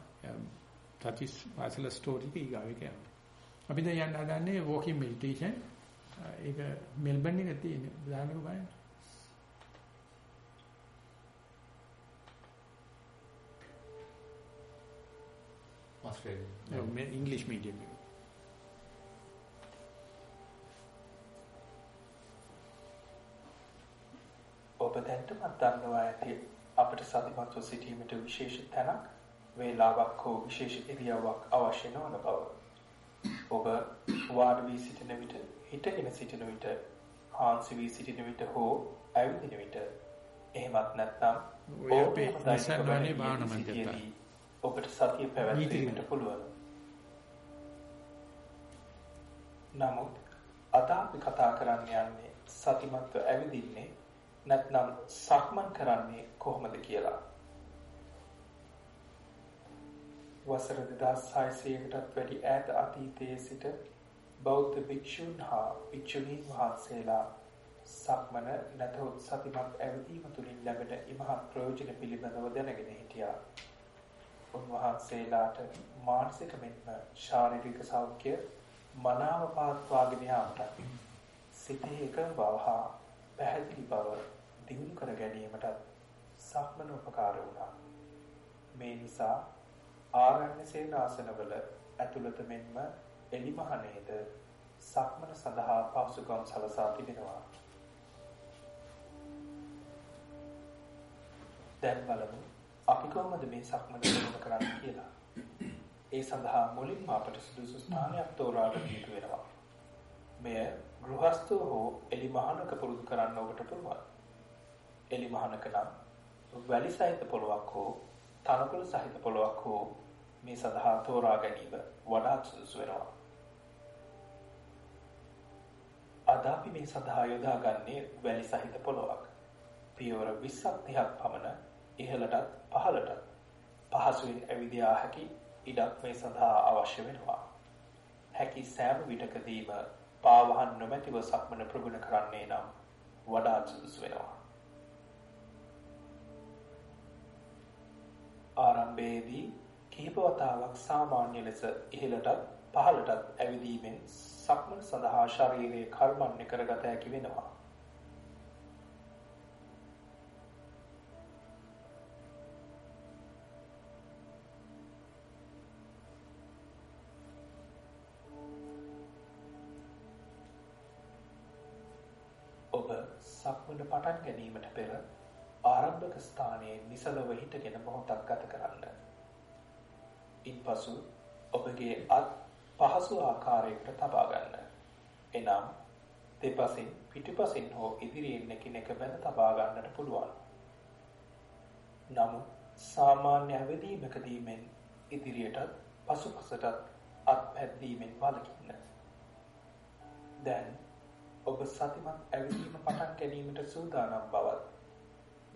සතිස් පාසල ස්ටෝරි එක ඊගාවේ කියනවා. අපි දැන් යන්න හදන්නේ walking meditation. ඒක මෙල්බන් එකේ තියෙන. දාන්නකෝ බලන්න. Australia. No, English medium. ඔබ දැන්ටමත් දන්නවා ඇති අපට සතිමත්ව සිටීමට විශේෂ තැනක් වේලාවක් හෝ විශේෂ ඉරියව්වක් අවශ්‍ය නොවන බව. ඔබ වාඩි වී සිටින විට, හිටගෙන සිටින විට, හාන්සි වී සිටින විට හෝ ඇවිදින විට එහෙමත් නැත්නම් අපේ නිසන්වනේ භාවනා මධ්‍යස්ථාන. ඔබට සතිය පැවැත්වීමට පුළුවන්. නමුත් අද අපි කතා කරන්න යන්නේ සතිමත්ව ඇවිදින්නේ නැත්නම් සක්මන් කරන්නේ කොහොමද කියලා. වසර 2600කටත් වැඩි ඈත අතීතයේ සිට බෞද්ධ භික්ෂුන් හා භික්ෂුණීන් වහන්සේලා සක්මන නැතහොත් සතිමත් ඇවිදීම තුළින් ලැබෙන ඉමහත් ප්‍රයෝජන පිළිබඳව දැනගෙන හිටියා. උන්වහන්සේලාට මානසික මෙන්ම ශාරීරික සෞඛ්‍ය මනාව පාත්වාගෙන යාමට සිතේ එකඟ බව හා පැහැදිලි බව දිනු කර ගැනීමට සක්මන උපකාර වුණා. මේ නිසා ආරණ්‍ය සේනාසනවල ඇතුළත මෙන්ම එලිමහනේද සක්මන සඳහා පහසුකම් සලසා තිබෙනවා. දැන් බලමු අපි කොහොමද මේ සක්මන දිනු කරන්නේ කියලා. ඒ සඳහා මුලින්ම අපට සුදුසු ස්ථානයක් තෝරා ගන්න යුතු වෙනවා. මෙය ගෘහස්ථව හෝ එලිමහනක පුරුදු කරන්න ඔබට පුළුවන්. එලිමහනක නම් වැලි සහිත පොළොවක් හෝ තනකොළ සහිත පොළොවක් හෝ මේ සඳහා තෝරා ගැනීම වඩාත් සුදුසු වෙනවා. අද අපි මේ සඳහා යොදාගන්නේ වැලි සහිත පොළොවක්. පියවර 20ක් 30ක් පමණ ඉහළටත් පහළටත් පහසුවෙන් ඇවිදියා හැකි ඉඩක් මේ සඳහා අවශ්‍ය වෙනවා. හැකි සෑම විටකදීම පාවහන් නොමැතිව සක්මන ප්‍රගුණ කරන්නේ නම් වඩාත් සුදුසු වෙනවා. ආරම්භයේදී කිහිප වතාවක් සාමාන්‍ය ලෙස ඉහළටත් පහළටත් ඇවිදීමෙන් සක්මන සඳහා ශරීරයේ කර්මන්නේ කරගත හැකි වෙනවා. ඔබ සක්මන පටන් ගැනීමට පෙර ආරම්භක ස්ථානයේ නිසලව හිටගෙන මොහොතක් ගත කරන්න. ඉන්පසු ඔබගේ අත් පහසු ආකාරයකට තබා ගන්න. එනම් දෙපසින් පිටිපසින් හෝ ඉදිරියෙන් එකිනෙක බැඳ තබා ගන්නට පුළුවන්. නමුත් සාමාන්‍ය අවදීමකදී මෙන් ඉදිරියටත් පසුපසටත් අත් පැද්දීමෙන් වළකින්න. දැන් ඔබ සතිමත් ඇවිදීම පටන් ගැනීමට සූදානම් බවත්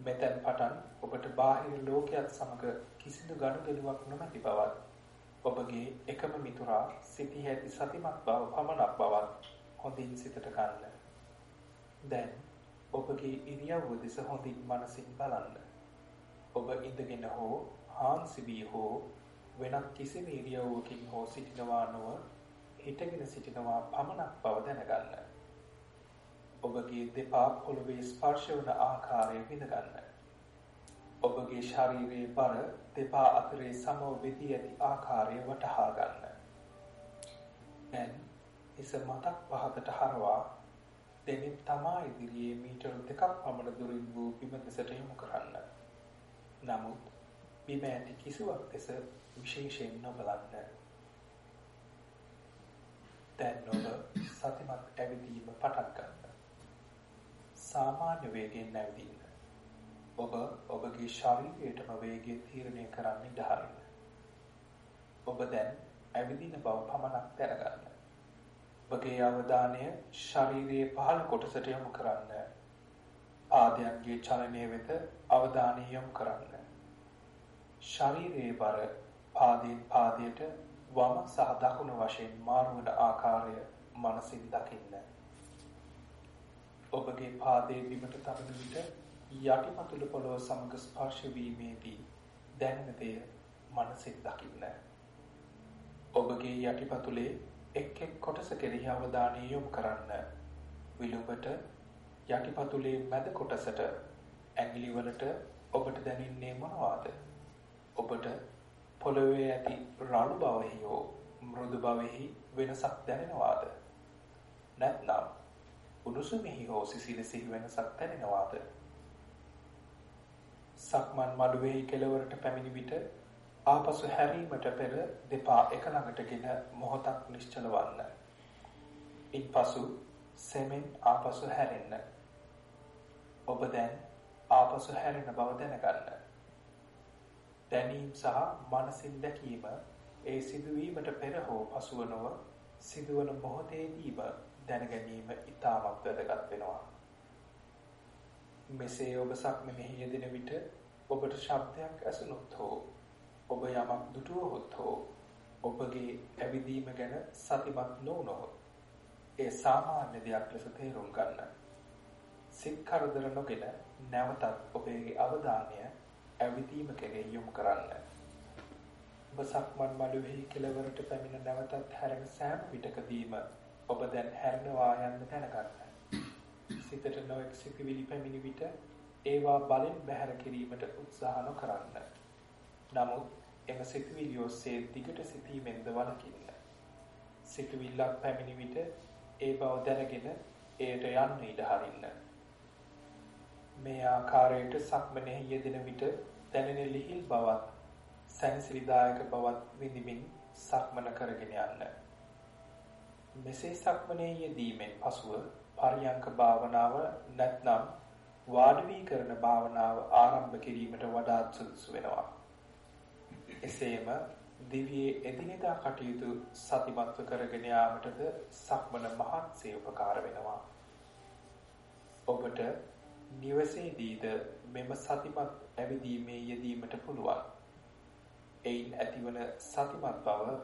මෙතෙන් පටන් ඔබට බාහිර ලෝකයක් සමග කිසිදු ගනුදෙනුවක් නොමැති බවත් ඔබගේ එකම මිතුරා සිටී ඇති සතිමත් බව පමණක් බවත් හොඳින් සිතට ගන්න. දැන් ඔබගේ ඉරියව්ව දෙස හොඳින් මනසින් බලන්න. ඔබ ඉඳගෙන හෝ හාන්සි වී හෝ වෙනත් කිසිම ඉරියව්වකින් හෝ සිටිනවා නොව හිටගෙන සිටිනවා පමණක් බව දැනගන්න. ඔබගේ දෙපා පොළවේ ස්පර්ශ වන ආකාරය විඳගන්න. ඔබගේ ශරීරයේ බර දෙපා අතරේ සමව බෙදී ඇති ආකාරය වටහා ගන්න. දැන් හිස මතක් පහකට හරවා දෙමින් තමා ඉදිරියේ මීටර දෙකක් පමණ දුරින් වූ බිම දෙසට යොමු කරන්න. නමුත් බිම ඇති කිසිවක් දෙස විශේෂයෙන් නොබලන්න. දැන් ඔබ සතිමත් ඇවිදීම පටන් ගන්න. සාමාන්‍ය වේගයෙන් නැවතින්න. ඔබ ඔබගේ ශරීරයටම වේගය තීරණය කරන්න ඉඩහරින්න. ඔබ දැන් ඇවිදින බව පමණක් දැනගන්න. ඔබගේ අවධානය ශරීරයේ පහළ කොටසට යොමු කරන්න. පාදයන්ගේ චලනය වෙත අවධානය යොමු කරන්න. ශරීරයේ බර පාදයෙන් පාදයට වම සහ දකුණු වශයෙන් මාරු වන ආකාරය මනසින් දකින්න. ඔබගේ පාදයේ බිමට තබන විට යටිපතුල පොළොව සමග ස්පර්ශ වීමේදී දැනෙන දෙය මනසින් දකින්න. ඔබගේ යටිපතුලේ එක් එක් කොටස කෙරෙහි අවධානය යොමු කරන්න. විලුඹට යටිපතුලේ මැද කොටසට ඇඟිලි වලට ඔබට දැනෙන්නේ මොනවාද? ඔබට පොළොවේ ඇති රළු බවෙහි හෝ මෘදු බවෙහි වෙනසක් දැනෙනවාද? නැත්නම් උණුසුමෙහි හෝ සිසිලසෙහි වෙනසක් දැනෙනවාද? සක්මන් මළුවේ කෙළවරට පැමිණි විට ආපසු හැරීමට පෙර දෙපා එක ළඟටගෙන මොහොතක් නිශ්චල වන්න. ඉන්පසු සෙමෙන් ආපසු හැරෙන්න. ඔබ දැන් ආපසු හැරෙන බව දැනගන්න. දැනීම සහ මනසින් දැකීම ඒ සිදුවීමට පෙර හෝ පසුව නොව සිදුවන මොහොතේදීම දැනගැනීම ඉතාමත් වැදගත් වෙනවා. මෙසේ ඔබ සක්මනේ යෙදෙන විට ඔබට ශබ්දයක් ඇසුනොත් හෝ ඔබ යමක් දුටුවහොත් හෝ ඔබගේ ඇවිදීම ගැන සතිමත් නොවුනොත් ඒ සාමාන්‍ය දෙයක් ලෙස තේරුම් ගන්න. සිත් කරදර නොගෙන නැවතත් ඔබේ අවධානය ඇවිදීම කෙරෙහි යොමු කරන්න. ඔබ සක්මන් මළුවේ කෙළවරට පැමිණ නැවතත් හැරෙන සෑම විටකදීම ඔබ දැන් හැරෙනවා යන්න දැනගන්න. සිතට නොඑක් සිතිවිලි පැමිණි විට ඒවා බලෙන් බැහැර කිරීමට උත්සාහ නොකරන්න. නමුත් එම සිතුවිලි ඔස්සේ දිගට සිටීමෙන්ද වළකින්න. සිතුවිල්ලක් පැමිණි විට ඒ බව දැනගෙන එයට යන්න ඉඩ හරින්න. මේ ආකාරයට සක්මනේ යෙදෙන විට දැනෙන ලිහිල් බවත් සැනසිලිදායක බවත් විඳිමින් සක්මන කරගෙන යන්න. මෙසේ සක්මනේ යෙදීමෙන් පසුව පරියංක භාවනාව නැත්නම් වාඩි වී කරන භාවනාව ආරම්භ කිරීමට වඩාත් සුදුසු වෙනවා. එසේම දිවියේ එදිනෙදා කටයුතු සතිමත්ව කරගෙන යාමටද සක්මන මහත්සේ උපකාර වෙනවා. ඔබට නිවසේදීද මෙම සතිමත් ඇවිදීමේ යෙදීමට පුළුවන්. එයින් ඇතිවන සතිමත් බව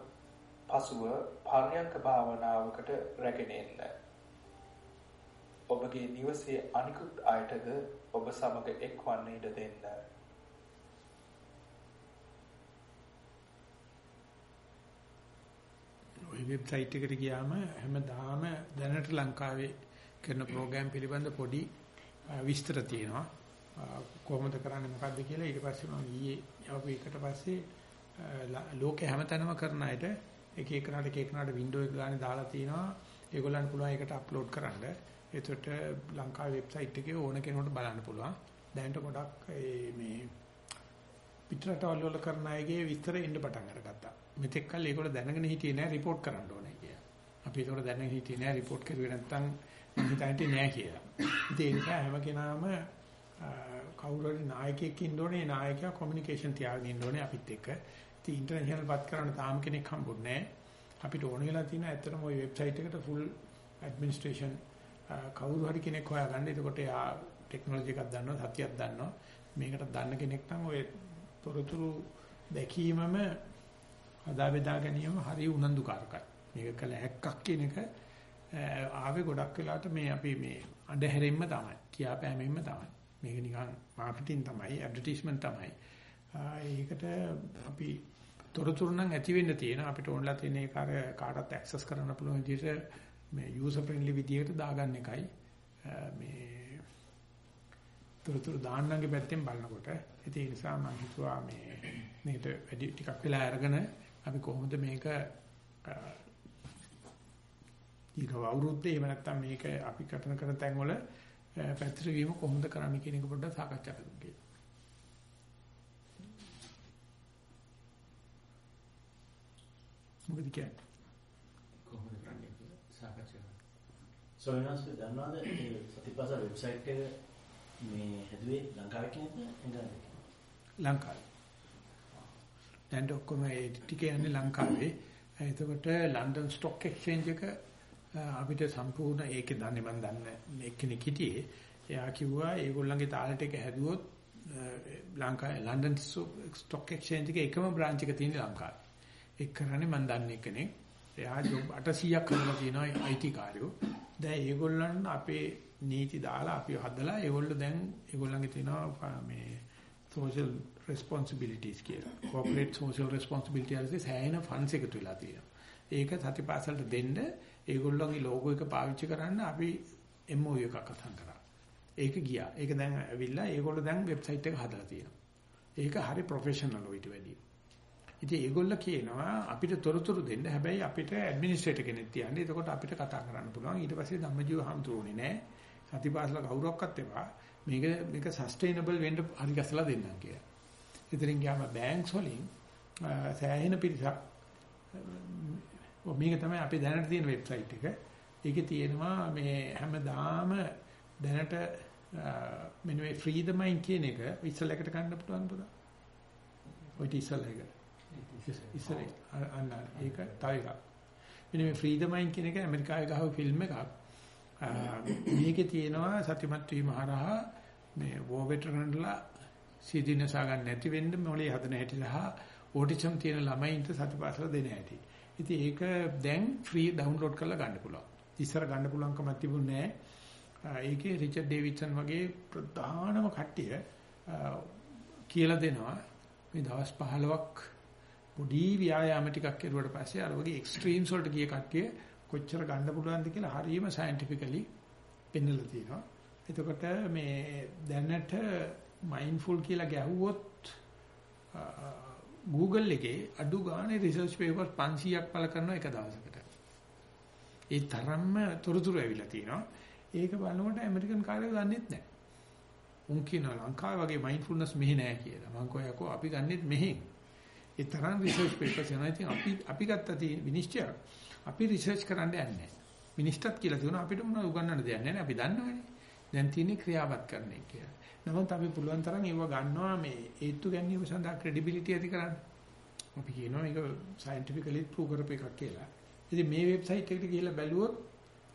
පසුව පර්යංක භාවනාවකට රැගෙන එන්න. ඔබගේ නිවසේ අනිකුත් අයටද ඔබ සමග එක්වන්න ඉඩ දෙන්න. ওই වෙබ්සයිට් එකට ගියාම හැමදාම දැනට ලංකාවේ කරන ප්‍රෝග්‍රෑම් පිළිබඳ පොඩි විස්තර තියෙනවා. කොහොමද කරන්නේ මොකද්ද කියලා ඊට පස්සේ මම ඊයේ යවපු එකට පස්සේ ලෝකේ හැමතැනම කරන අයට එක එකනට එක එකනට වින්ඩෝ එක ගානේ දාලා තිනවා. ඒගොල්ලන් පුළුවන් ඒකට අප්ලෝඩ් කරන්න. එතකොට ලංකාවේ වෙබ්සයිට් එකේ ඕන කෙනෙකුට බලන්න පුළුවන්. දැනට ගොඩක් මේ පිටරටවල වල කරන අයගේ විස්තර එන්න පටන් අරගත්තා. මෙතෙක් කල් ඒගොල්ලෝ දැනගෙන හිටියේ නෑ report කරන්න ඕනේ කියලා. අපි ඒකට දැනගෙන හිටියේ නෑ report කරුවේ නැත්නම් හිතන්නේ නෑ කියලා. ඉතින් ඒ නිසා හැම කෙනාම කවුරු හරි නායකයෙක් ඉන්න ඕනේ. නායකයා කොමියුනිකේෂන් තියාගෙන ඉන්න ඕනේ අපිත් එක්ක. ඉතින් ඉන්ටර්නැෂනල් පත් කරන්න තාම කෙනෙක් හම්බුනේ නෑ. අපිට ඕන වෙලා තියෙන ඇත්තටම ওই වෙබ්සයිට් එකට full administration කවුරු හරි කෙනෙක් හොයාගන්න. එතකොට යා ටෙක්නොලොජි එකක් දන්නවා, සතියක් දන්නවා. මේකට දන්න කෙනෙක් නම් ඔය තොරතුරු දැකීමම අදා බෙදා ගැනීම හරි උනන්දුකාරකයි. මේක කළ හැක්කක් කියන එක ආවේ ගොඩක් වෙලාට මේ අපි මේ අඳුරෙම්ම තමයි. කියාපෑමෙන්ම තමයි. මේක නිකන් මාකටිං තමයි, ඇඩ්වර්ටයිස්මන්ට් තමයි. ඒකට අපි තොරතුරු නම් ඇති වෙන්න තියෙන අපිට ඕනලා තියෙන ඒක කාටවත් ඇක්සස් කරන්න පුළුවන් විදිහට මේ යූසර් ෆ්‍රෙන්ඩලි විදියට දාගන්න එකයි මේ තුරුතුරු දාන්නගේ පැත්තෙන් බලනකොට ඉතින් ඒ නිසා මම හිතුවා මේ මේකට වැඩි ටිකක් වෙලා අරගෙන අපි කොහොමද මේක ඊගව අවුරුද්දේ එහෙම නැත්නම් මේක අපි කටන කරන තැන් වල පැතිර වීම කොහොමද කරන්න කියන එක පොඩ්ඩක් සාකච්ඡා කරමු කියලා. මොකද කියන්නේ? ස්වාමීන් වහන්සේ දන්නවද මේ සතිපස වෙබ්සයිට් එක මේ හැදුවේ ලංකාවේ කෙනෙක්ද එංගලන්තේ? ලංකාවේ. දැන් ඔක්කොම ඒ ටික යන්නේ ලංකාවේ. එතකොට ලන්ඩන් ස්ටොක් එක්ස්චේන්ජ් එක අපිට සම්පූර්ණ ඒකේ දන්නේ මම දන්නේ එක්කෙනෙක් හිටියේ. එයා කිව්වා ඒගොල්ලන්ගේ තාලෙට එක හැදුවොත් ලංකාවේ ලන්ඩන් ස්ටොක් එක්ස්චේන්ජ් එකේ එකම බ්‍රාන්ච් එක තියෙන ලංකාවේ. ඒක කරන්නේ මම දන්නේ කෙනෙක්. එයා ජොබ් 800ක් කරලා තියෙනවා IT කාර්යෝ. දැන් ඒගොල්ලන් අපේ නීති දාලා අපි හදලා ඒගොල්ලෝ දැන් ඒගොල්ලන්ගේ තියෙනවා මේ social responsibilities කියලා. corporate social responsibility අරසේ සෑහෙන funds එකතු වෙලා තියෙනවා. ඒක සතිපාසලට දෙන්න ඒගොල්ලෝගේ logo එක පාවිච්චි කරන්න අපි MOU එකක් අතන් කරා. ඒක ගියා. ඒක දැන් ඇවිල්ලා ඒගොල්ලෝ දැන් වෙබ්සයිට් එක හදලා තියෙනවා. ඒක හරි ප්‍රොෆෙෂනල් ඔයිට වැඩි. ඉතින් ඒගොල්ලෝ කියනවා අපිට තොරතුරු දෙන්න හැබැයි අපිට ඇඩ්මිනිස්ට්‍රේටර් කෙනෙක් තියන්න. එතකොට අපිට කතා කරන්න පුළුවන්. ඊට පස්සේ ධම්මජීව හම්තුරුනේ නෑ. සතිපාසල කවුරක්වත් එපා. මේක මේක සස්ටේනබල් වෙන්න හරි ගැසලා දෙන්නම් කියලා. ඉතින් ගියාම බැංක්ස් වලින් සෑහෙන පිරිසක් මේක තමයි අපි දැනට තියෙන වෙබ්සයිට් එක. ඒකේ තියෙනවා මේ හැමදාම දැනට මෙන්න මේ ෆ්‍රී ද මයින්ඩ් කියන එක ඉස්සලකට ගන්න පුළුවන් පුතා. ඔය ඉස්සලක. ඉස්සලේ අන්න ඒක තව එකක්. මෙන්න මේ ෆ්‍රී ද මයින්ඩ් කියන එක ඇමරිකාවේ ගහව ෆිල්ම් එකක්. මේකේ තියෙනවා සතිමත් වීම හරහා මේ වෝ වෙටරන්ලා සීදීනසා ගන්න නැති වෙන්න මොලේ හදන හැටි සහ ඕටිසම් තියෙන ළමයින්ට සතිපාසල දෙන හැටි. ඉතින් ඒක දැන් ෆ්‍රී ඩවුන්ලෝඩ් කරලා ගන්න පුළුවන්. ඉස්සර ගන්න පුළුවන්කමක් තිබුණේ නැහැ. ඒකේ රිචඩ් ඩේවිඩ්සන් වගේ ප්‍රධානම කට්ටිය කියලා දෙනවා මේ දවස් 15ක් පොඩි ව්‍යායාම ටිකක් කරුවට පස්සේ අර වගේ එක්ස්ට්‍රීම්ස් වලට ගිය කට්ටිය කොච්චර ගන්න පුළුවන්ද කියලා හරියම සයන්ටිෆිකලි පෙන්නලා තියෙනවා. එතකොට මේ දැනට මයින්ඩ්ෆුල් කියලා ගැහුවොත් Google එකේ අඩු ගානේ රිසර්ච් පේපර් 500ක් පළ කරනවා එක දවසකට. ඒ තරම්ම තොරතුරු ඇවිල්ලා තියෙනවා. ඒක බලනකොට ඇමරිකන් කාර්යය දන්නෙත් නැහැ. උන් කියන ලංකාව වගේ මයින්ඩ්ෆුල්නස් මෙහි නැහැ කියලා. මං කොහොයකෝ අපි ගන්නෙත් මෙහි. ඒ තරම් රිසර්ච් පේපර්ස් එනවා. ඉතින් අපි අපි ගත්ත තියෙන විනිශ්චය අපි රිසර්ච් කරන්න යන්නේ නැහැ. මිනිස්ටත් කියලා තියෙනවා අපිට මොනවද උගන්වන්න දෙයක් නැහැ. අපි දන්නවනේ. දැන් තියෙන්නේ ක්‍රියාවත් කරන එක කියලා. නමුත් අපි පුළුවන් තරම් ඒව ගන්නවා මේ ඒත්තු ගැනීම සඳහා ක්‍රෙඩිබිලිටි ඇති කරන්න. අපි කියනවා මේක සයන්ටිෆිකලි ප්‍රූව් කරපු එකක් කියලා. ඉතින් මේ වෙබ්සයිට් එකට ගිහිල්ලා බැලුවොත්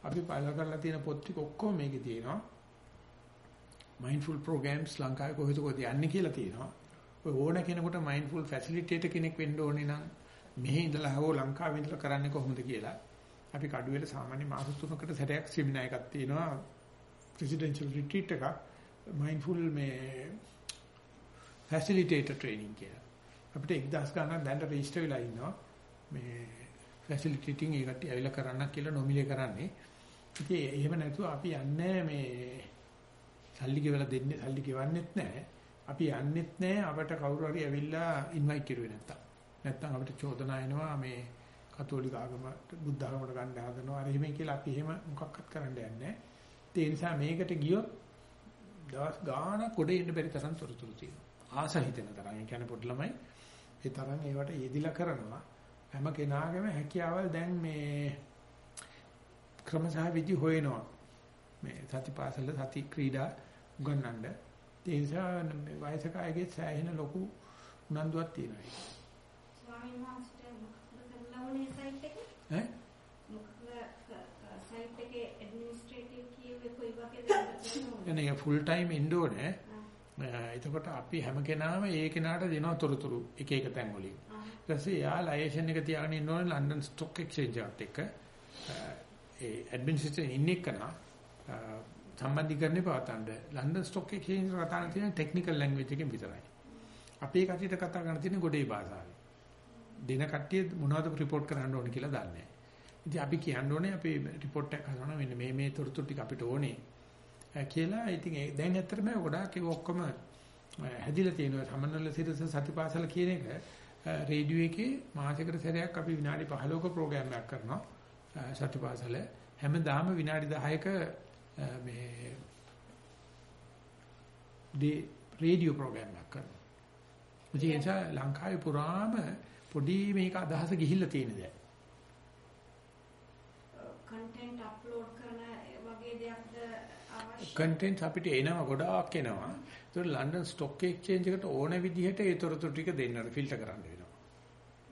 අපි පළ කරලා තියෙන පොත් ටික ඔක්කොම මේකේ තියෙනවා. මයින්ඩ්ෆුල් ප්‍රෝග්‍රෑම්ස් ලංකාවේ කොහෙද කොහෙද යන්නේ කියලා තියෙනවා. ඔය ඕන කෙනෙකුට මයින්ඩ්ෆුල් ෆැසිලිටේටර් කෙනෙක් වෙන්න ඕනේ නම් මෙහි ඉඳලා හෝ ලංකාවේ ඉඳලා කරන්නේ කොහොමද කියලා. අපි කඩුවෙල සාමාන්‍ය මාස තුනකට සැරයක් සෙමිනාර් එකක් තියෙනවා. ප්‍රෙසිඩෙන්ෂල් රිට්‍රීට් එකක්. මයින්ඩ්ෆුල් මේ ෆැසිලිටේටර් ට්‍රේනින් කියලා. අපිට 1000 ගණන් දැන් රෙජිස්ටර් වෙලා ඉන්නවා. මේ ෆැසිලිටේටින් ඒකට ඇවිල්ලා කරන්න කියලා නොමිලේ කරන්නේ. ඉතින් එහෙම නැතුව අපි යන්නේ මේ සල්ලි ගෙවලා දෙන්නේ සල්ලි ගෙවන්නෙත් නැහැ. අපි යන්නෙත් නැහැ අපට කවුරු හරි ඇවිල්ලා ඉන්වයිට් කරුවේ නැත්තම්. නැත්තම් අපිට චෝදනා එනවා මේ කතෝලික ආගමට බුද්ධ ආගමට ගන්න හදනවා. අර එහෙම කියලා අපි එහෙම මොකක්වත් කරන්න යන්නේ නැහැ. ඒ නිසා මේකට ගියොත් දවස් ගාණක් උඩ ඉන්න බැරි තරම් තොරතුරු තියෙනවා. ආස හිතෙන තරම්. ඒ කියන්නේ පොඩි ළමයි ඒ තරම් ඒවට යෙදිලා කරනවා. හැම කෙනාගේම හැකියාවල් දැන් මේ ක්‍රමසහ විදි හොයනවා. මේ සතිපාසල සති ක්‍රීඩා උගන්වන්න. ඒ නිසා වයසක අයගේ සෑහෙන ලොකු උනන්දුවක් තියෙනවා. ස්වාමීන් වහන්සේට මොකක්ද කරලා වුණේ සයිට් එකේ? ඈ? මොකක්ද සයිට් එකේ ඇඩ්මිනිස්ට්‍රේටිව් කීවේ කොයි වගේද? එනේ ෆුල් ටයිම් ඉන්න ඕනේ. එතකොට අපි හැම කෙනාම ඒ කෙනාට දෙනවා තොරතුරු එක එක තැන් වලින්. ඊට පස්සේ යා ලයිසන් එක තියාගෙන ඉන්න ඕනේ ලන්ඩන් ස්ටොක් එක්ස්චේන්ජ් එකත් එක්ක. ඒ ඇඩ්මිනිස්ට්‍රේටර් ඉන්නේ කනා සම්බන්ධීකරණේ පවතන්න. ලන්ඩන් ස්ටොක් එක්ස්චේන්ජ් රටාන තියෙන ටෙක්නිකල් ලැන්ග්වේජ් එකෙන් විතරයි. අපේ කට්ටියට කතා කරන්න තියෙන ගොඩේ භාෂාවෙන්. දෙන කට්ටිය මොනවද රිපෝට් කරන්න ඕනේ කියලා දන්නේ නැහැ. ඉතින් අපි කියන්න ඕනේ අපි රිපෝට් එකක් හදනවා මෙන්න මේ මේ තොරතුරු ටික අපිට ඕනේ. කියලා ඉතින් ඒ දැන් ඇත්තටම ගොඩාක් ඒක ඔක්කොම හැදිලා තියෙනවා සමනල සිරස සතිපාසල කියන එක රේඩියෝ එකේ මාසයකට සැරයක් අපි විනාඩි 15ක ප්‍රෝග්‍රෑම් එකක් කරනවා සතිපාසල හැමදාම විනාඩි 10ක මේ දී රේඩියෝ ප්‍රෝග්‍රෑම් එකක් කරනවා. ඒ නිසා ලංකාවේ පුරාම පොඩි මේක අදහස ගිහිල්ලා තියෙන දැන්. කන්ටෙන්ට් අප්ලෝඩ් කරන වගේ දෙයක්ද අවශ්‍ය? කන්ටෙන්ට් අපිට එනවා ගොඩාක් එනවා. ඒක ලන්ඩන් ස්ටොක් එක්ස්චේන්ජ් එකට ඕන විදිහට ඒ තොරතුරු ටික දෙන්නට ෆිල්ටර් කරන්න වෙනවා.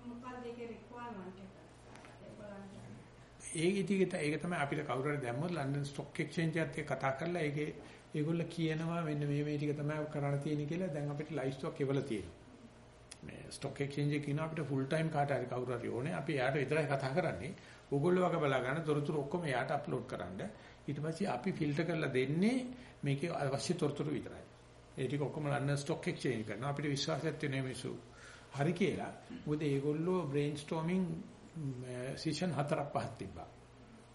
මොකක්ද ඒකේ රික්වයර්මන්ට් එක? ඒ ඉතින් ඒක තමයි අපිට කවුරු හරි දැම්මොත් ලන්ඩන් ස්ටොක් එක්ස්චේන්ජ් එකත් එක්ක කතා කරලා ඒකේ ඒගොල්ල කියනවා මෙන්න මේ මේ ටික තමයි කරන්න තියෙන්නේ කියලා දැන් අපිට ලයිස්ට්ුවක් එවලා තියෙනවා. මේ ස්ටොක් එක්ස්චේන්ජ් එකේ කියන අපිට ෆුල් ටයිම් කාට හරි කවුරු හරි ඕනේ අපි එයාට විතරයි කතා කරන්නේ. ඕගොල්ලෝ වගේ බලා ගන්න තොරතුරු ඔක්කොම එයාට අප්ලෝඩ් කරන්න. ඊට පස්සේ අපි ෆිල්ටර් කරලා දෙන්නේ මේකේ අවශ්‍ය තොරතුරු විතරයි. ඒ ටික ඔක්කොම ලන්ඩන් ස්ටොක් එක්ස්චේන්ජ් කරනවා. අපිට විශ්වාසයක් තියෙන මිනිස්සු හරි කියලා. මොකද ඒගොල්ලෝ බ්‍රේන්ස්ටෝමින් සෙෂන් හතරක් පහක් තිබ්බා.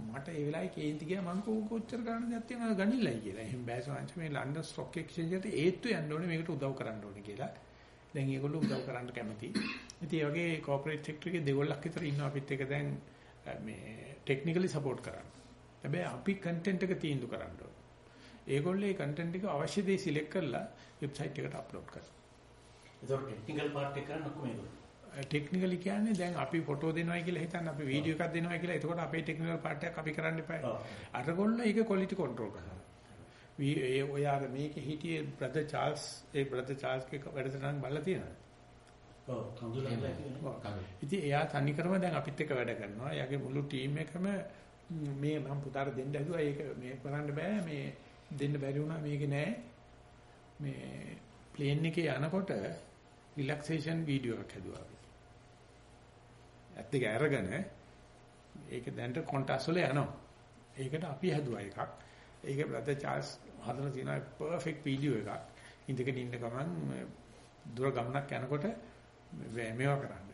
මට ඒ වෙලාවේ කේන්ති ගියා මම කොච්චර ගන්න දෙයක් තියෙනවද ගනින්නයි කියලා. එහෙන් බෑ සෝන්ච මේ ලන්ඩන් ස්ටොක් එක්ස්චේන්ජ් එකට ඒත්තු යන්න ඕනේ මේකට උදව් කරන්න ඕනේ කියලා. දැන් ඒගොල්ලෝ උදව් කරන්න කැමතියි. ඉතින් ඒ වගේ කෝපරේට් සෙක්ටර් එකේ දෙගොල්ලක් විතර ඉන්නවා අපිත් එක දැන් මේ ටෙක්නිකලි සපෝට් කරන්න. හැබැයි අපි කන්ටෙන්ට් එක තීන්දුව කරන්න ඕනේ. ඒගොල්ලෝ ඒ කන්ටෙන්ට් එක අවශ්‍ය දේ සිලෙක්ට් කරලා වෙබ්සයිට් එකට අප්ලෝඩ් කරනවා. ඒතකොට ටෙක්නිකල් පාර්ට් එක කරන්න ඔක්කොම ඒගොල්ලෝ. ටෙක්නිකලි කියන්නේ දැන් අපි ෆොටෝ දෙනවයි කියලා හිතන්න අපි වීඩියෝ එකක් දෙනවයි කියලා එතකොට අපේ ටෙක්නිකල් පාර්ට් එකක් අපි කරන්න එපා. අරගොල්ලෝ ඒක ක්වොලිටි කන්ට්‍රෝල් කරනවා. ඒ ඔය අර මේකේ හිටියේ බ්‍රදර් චාල්ස් ඒ බ්‍රදර් චාල්ස් ගේ වැඩසටහන් බලලා තියෙනවා. ඔව් කියනවා. ඉතින් එයා තනිකරම දැන් අපිත් එක්ක වැඩ කරනවා. එයාගේ මුළු ටීම් එකම මේ මම පුතාට දෙන්න හැදුවා ඒක මේ කරන්න බෑ මේ දෙන්න බැරි වුණා මේක නෑ. මේ ප්ලේන් එකේ යනකොට රිලැක්සේෂන් වීඩියෝ එකක් හැදුවා. ඇත්ත දෙක අරගෙන ඒක දැන්ට කොන්ට්‍රාස්ට් වල යනවා. ඒකට අපි හැදුවා එකක්. ඒක බ්‍රදර් චාල්ස් හදලා තියෙන පර්ෆෙක්ට් වීඩියෝ එකක්. ඉඳගෙන ඉන්න ගමන් දුර ගමනක් යනකොට මේවා කරන්න.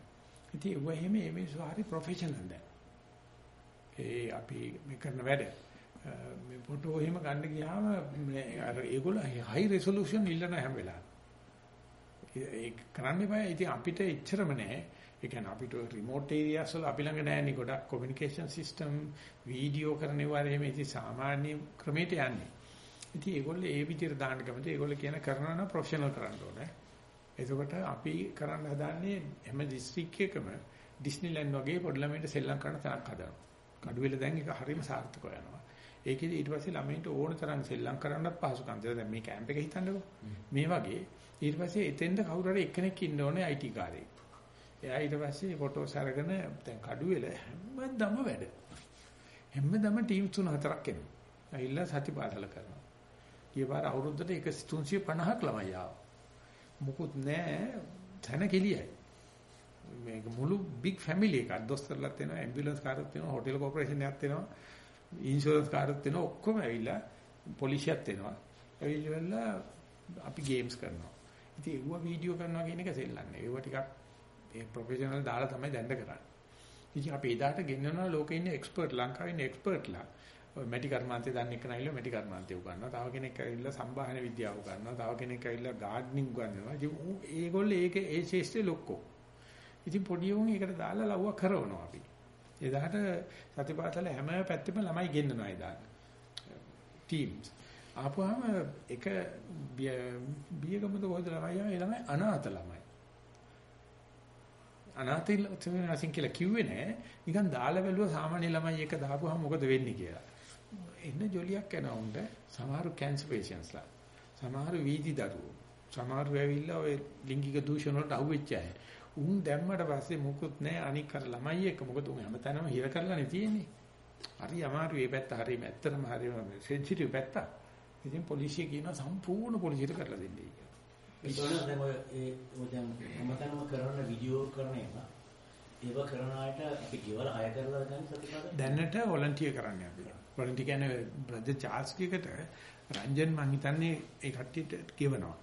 ඉතින් ඒව එහෙම මේ මිනිස්සු හරි ප්‍රොෆෙෂනල් දැන්. ඒ අපි මේ කරන වැඩ මේ ෆොටෝ එහෙම ගන්න ගියාම අර ඒගොල්ලෝ හයි රෙසොලූෂන් ඉල්ලන හැම වෙලාවෙම. ඒක කරන්න බෑ. ඉතින් අපිට එච්චරම නෑ. ඒ කියන්නේ අපිට රිමෝට් ඒරියාස් වල අපි ළඟ නෑනේ ගොඩක් කොමියුනිකේෂන් සිස්ටම් වීඩියෝ කරන ඒවා එහෙම ඉතින් සාමාන්‍ය ක්‍රමයට යන්නේ. ඉතින් ඒගොල්ලෝ ඒ විදිහට දාන්න කැමති. ඒගොල්ලෝ කියන කරනවා නම් ප්‍රොෆෙෂනල් කරන්න ඕනේ. එතකොට අපි කරන්න හදාන්නේ හැම දිස්ත්‍රික් එකකම ඩිස්නිලන්ඩ් වගේ පොඩි ළමයින්ට සෙල්ලම් කරන තැනක් හදනවා. කඩුවෙල දැන් ඒක හරිම සාර්ථකව යනවා. ඒකෙදි ඊට පස්සේ ළමයින්ට ඕන තරම් සෙල්ලම් කරන්නත් පහසුකම් තියෙනවා. දැන් මේ කැම්ප් එක හිතන්නකෝ. මේ වගේ ඊට පස්සේ එතෙන්ද කවුරු හරි එක්කෙනෙක් ඉන්න ඕනේ IT කාර්යයක්. එයා ඊට පස්සේ ෆොටෝස් අරගෙන දැන් කඩුවෙල හැමදම වැඩ. හැමදම ටීම් තුන හතරක් එනවා. ඇවිල්ලා සතිපාසල කරනවා. ඊපාර අවුරුද්දට 350ක් ළමයි ආවා. මුකුත් නැහැ තන කෙලියයි. මේක මුළු බිග් ෆැමිලි එකක්. දොස්තරලා තියෙනවා, ඇම්බියුලන්ස් කාර්යයක් තියෙනවා, හොටෙල් කෝපරේෂන් එකක් තියෙනවා, ඉන්ෂුරන්ස් කාර්යයක් තියෙනවා, ඔක්කොම ඇවිල්ලා පොලිසියක් තියෙනවා. ඇවිල්ලා අපි ගේම්ස් කරනවා. ඉතින් ඒව වීඩියෝ කරනවා කියන එක සෙල්ලන්නේ. ඒව ටිකක් ඒ ප්‍රොෆෙෂනල් දාලා තමයි දැන්න කරන්නේ. ඉතින් අපි එදාට ගෙන්නනවා ලෝකේ ඉන්න එක්ස්පර්ට් ලංකාවේ ඉන්න එක්ස්පර්ට්ලා මැටි කර්මාන්තය දන්න එක නැයිල මැටි කර්මාන්තය උගන්වනවා. තව කෙනෙක් ඇවිල්ලා සම්භාහන විද්‍යාව උගන්වනවා. තව කෙනෙක් ඇවිල්ලා ගාඩ්නින් උගන්වනවා. ඉතින් ඒගොල්ලෝ ඒක ඒ ශේෂ්ත්‍රේ ලොක්කෝ. ඉතින් පොඩි උන් ඒකට දාලා ලව්ව කරනවා අපි. එදාට සතිපාසල හැම පැත්තෙම ළමයි ගෙන්නනවා එදාට. ටීම්ස්. ආපුවාම එක බියගමද කොහෙද ළමයි ආවේ ළමයි අනාථ ළමයි. අනාථ ළමයි කියලා කිව්වේ නෑ. නිකන් දාලා බැලුවා සාමාන්‍ය ළමයි එක දාපුවාම මොකද වෙන්නේ කියලා. එන්න ජොලියක් යනවා උන්ට සමහරු කැන්සර් පේෂන්ට්ස්ලා. සමහරු වීදි දරුවෝ. සමහරු ඇවිල්ලා ඔය ලිංගික දූෂණ වලට අහුවෙච්ච අය. උන් දැම්මට පස්සේ මොකුත් නැහැ අනික් අර ළමයි එක්ක මොකද උන් හැමතැනම හිර කරලානේ තියෙන්නේ. හරි අමාරු මේ පැත්ත හරියම ඇත්තටම හරියම සෙන්සිටිව් පැත්ත. ඉතින් පොලිසිය කියනවා සම්පූර්ණ පොලිසියට කරලා දෙන්නයි කියලා. ඒකෝනේ දැන් ඔය ඒ ඔය දැන් හැමතැනම කරන වීඩියෝ කරන ඒවා ඒව කරන අයට අපි ගෙවල හය කරලා ගන්න සතිපද දැනට වොලන්ටියර් කරන්න අපි. වොලන්ටියර් කියන්නේ බ්‍රදර් චාල්ස් කීකට රංජන් මං හිතන්නේ ඒ කට්ටියට කියවනවා.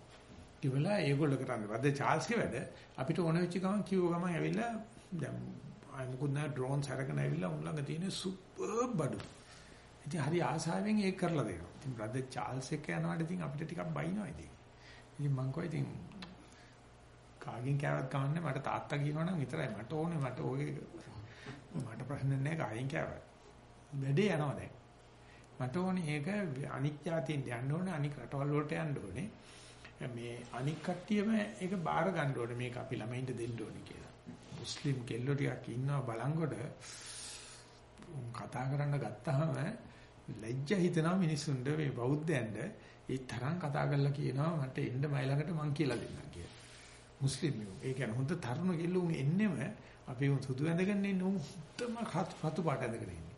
කිවලා ඒගොල්ලෝ කරන්නේ. බ්‍රදර් චාල්ස්ගේ වැඩ අපිට ඕන වෙච්ච ගමන් කිව්ව ගමන් ඇවිල්ලා දැන් අය මොකුත් නෑ ඩ්‍රෝන්ස් අරගෙන ඇවිල්ලා උන් ළඟ තියෙන සුපර් බඩු. ඉතින් හරි ආසාවෙන් ඒක කරලා දෙනවා. ඉතින් බ්‍රදර් චාල්ස් එක්ක යනවාට ඉතින් අපිට ටිකක් බයිනවා ඉතින්. ඉතින් මං කෝ ඉතින් කාගෙන් කෑවත් කවන්නේ මට තාත්තා කියනවනම් විතරයි මට ඕනේ මට ඔය මට ප්‍රශ්න නැහැ කාගෙන් කෑවත්. වැඩේ යනවා දැන්. මට ඕනේ ඒක අනික් જાතියෙන් යන්න ඕනේ අනික් රටවල් වලට යන්න ඕනේ. මේ අනික් කට්ටියම ඒක බාර ගන්න ඕනේ මේක අපි ළමයින්ට දෙන්න ඕනේ කියලා. මුස්ලිම් කෙල්ලෝ ටිකක් ඉන්නවා බලංගොඩ කතා කරන්න ගත්තාම ලැජ්ජ හිතෙනවා මිනිස්සුන්ට මේ බෞද්ධයන්ට ඒ තරම් කතා කරලා කියනවා මට එන්න මයි ළඟට මං කියලා දෙන්නම් කියලා. මුස්ලිම්යෝ ඒ කියන්නේ හොඳ තරුණ කෙල්ලුන් එන්නෙම අපි උන් සුදු ඇඳගෙන ඉන්නේ උන් හුත්තම රතු පාට ඇඳගෙන ඉන්නේ.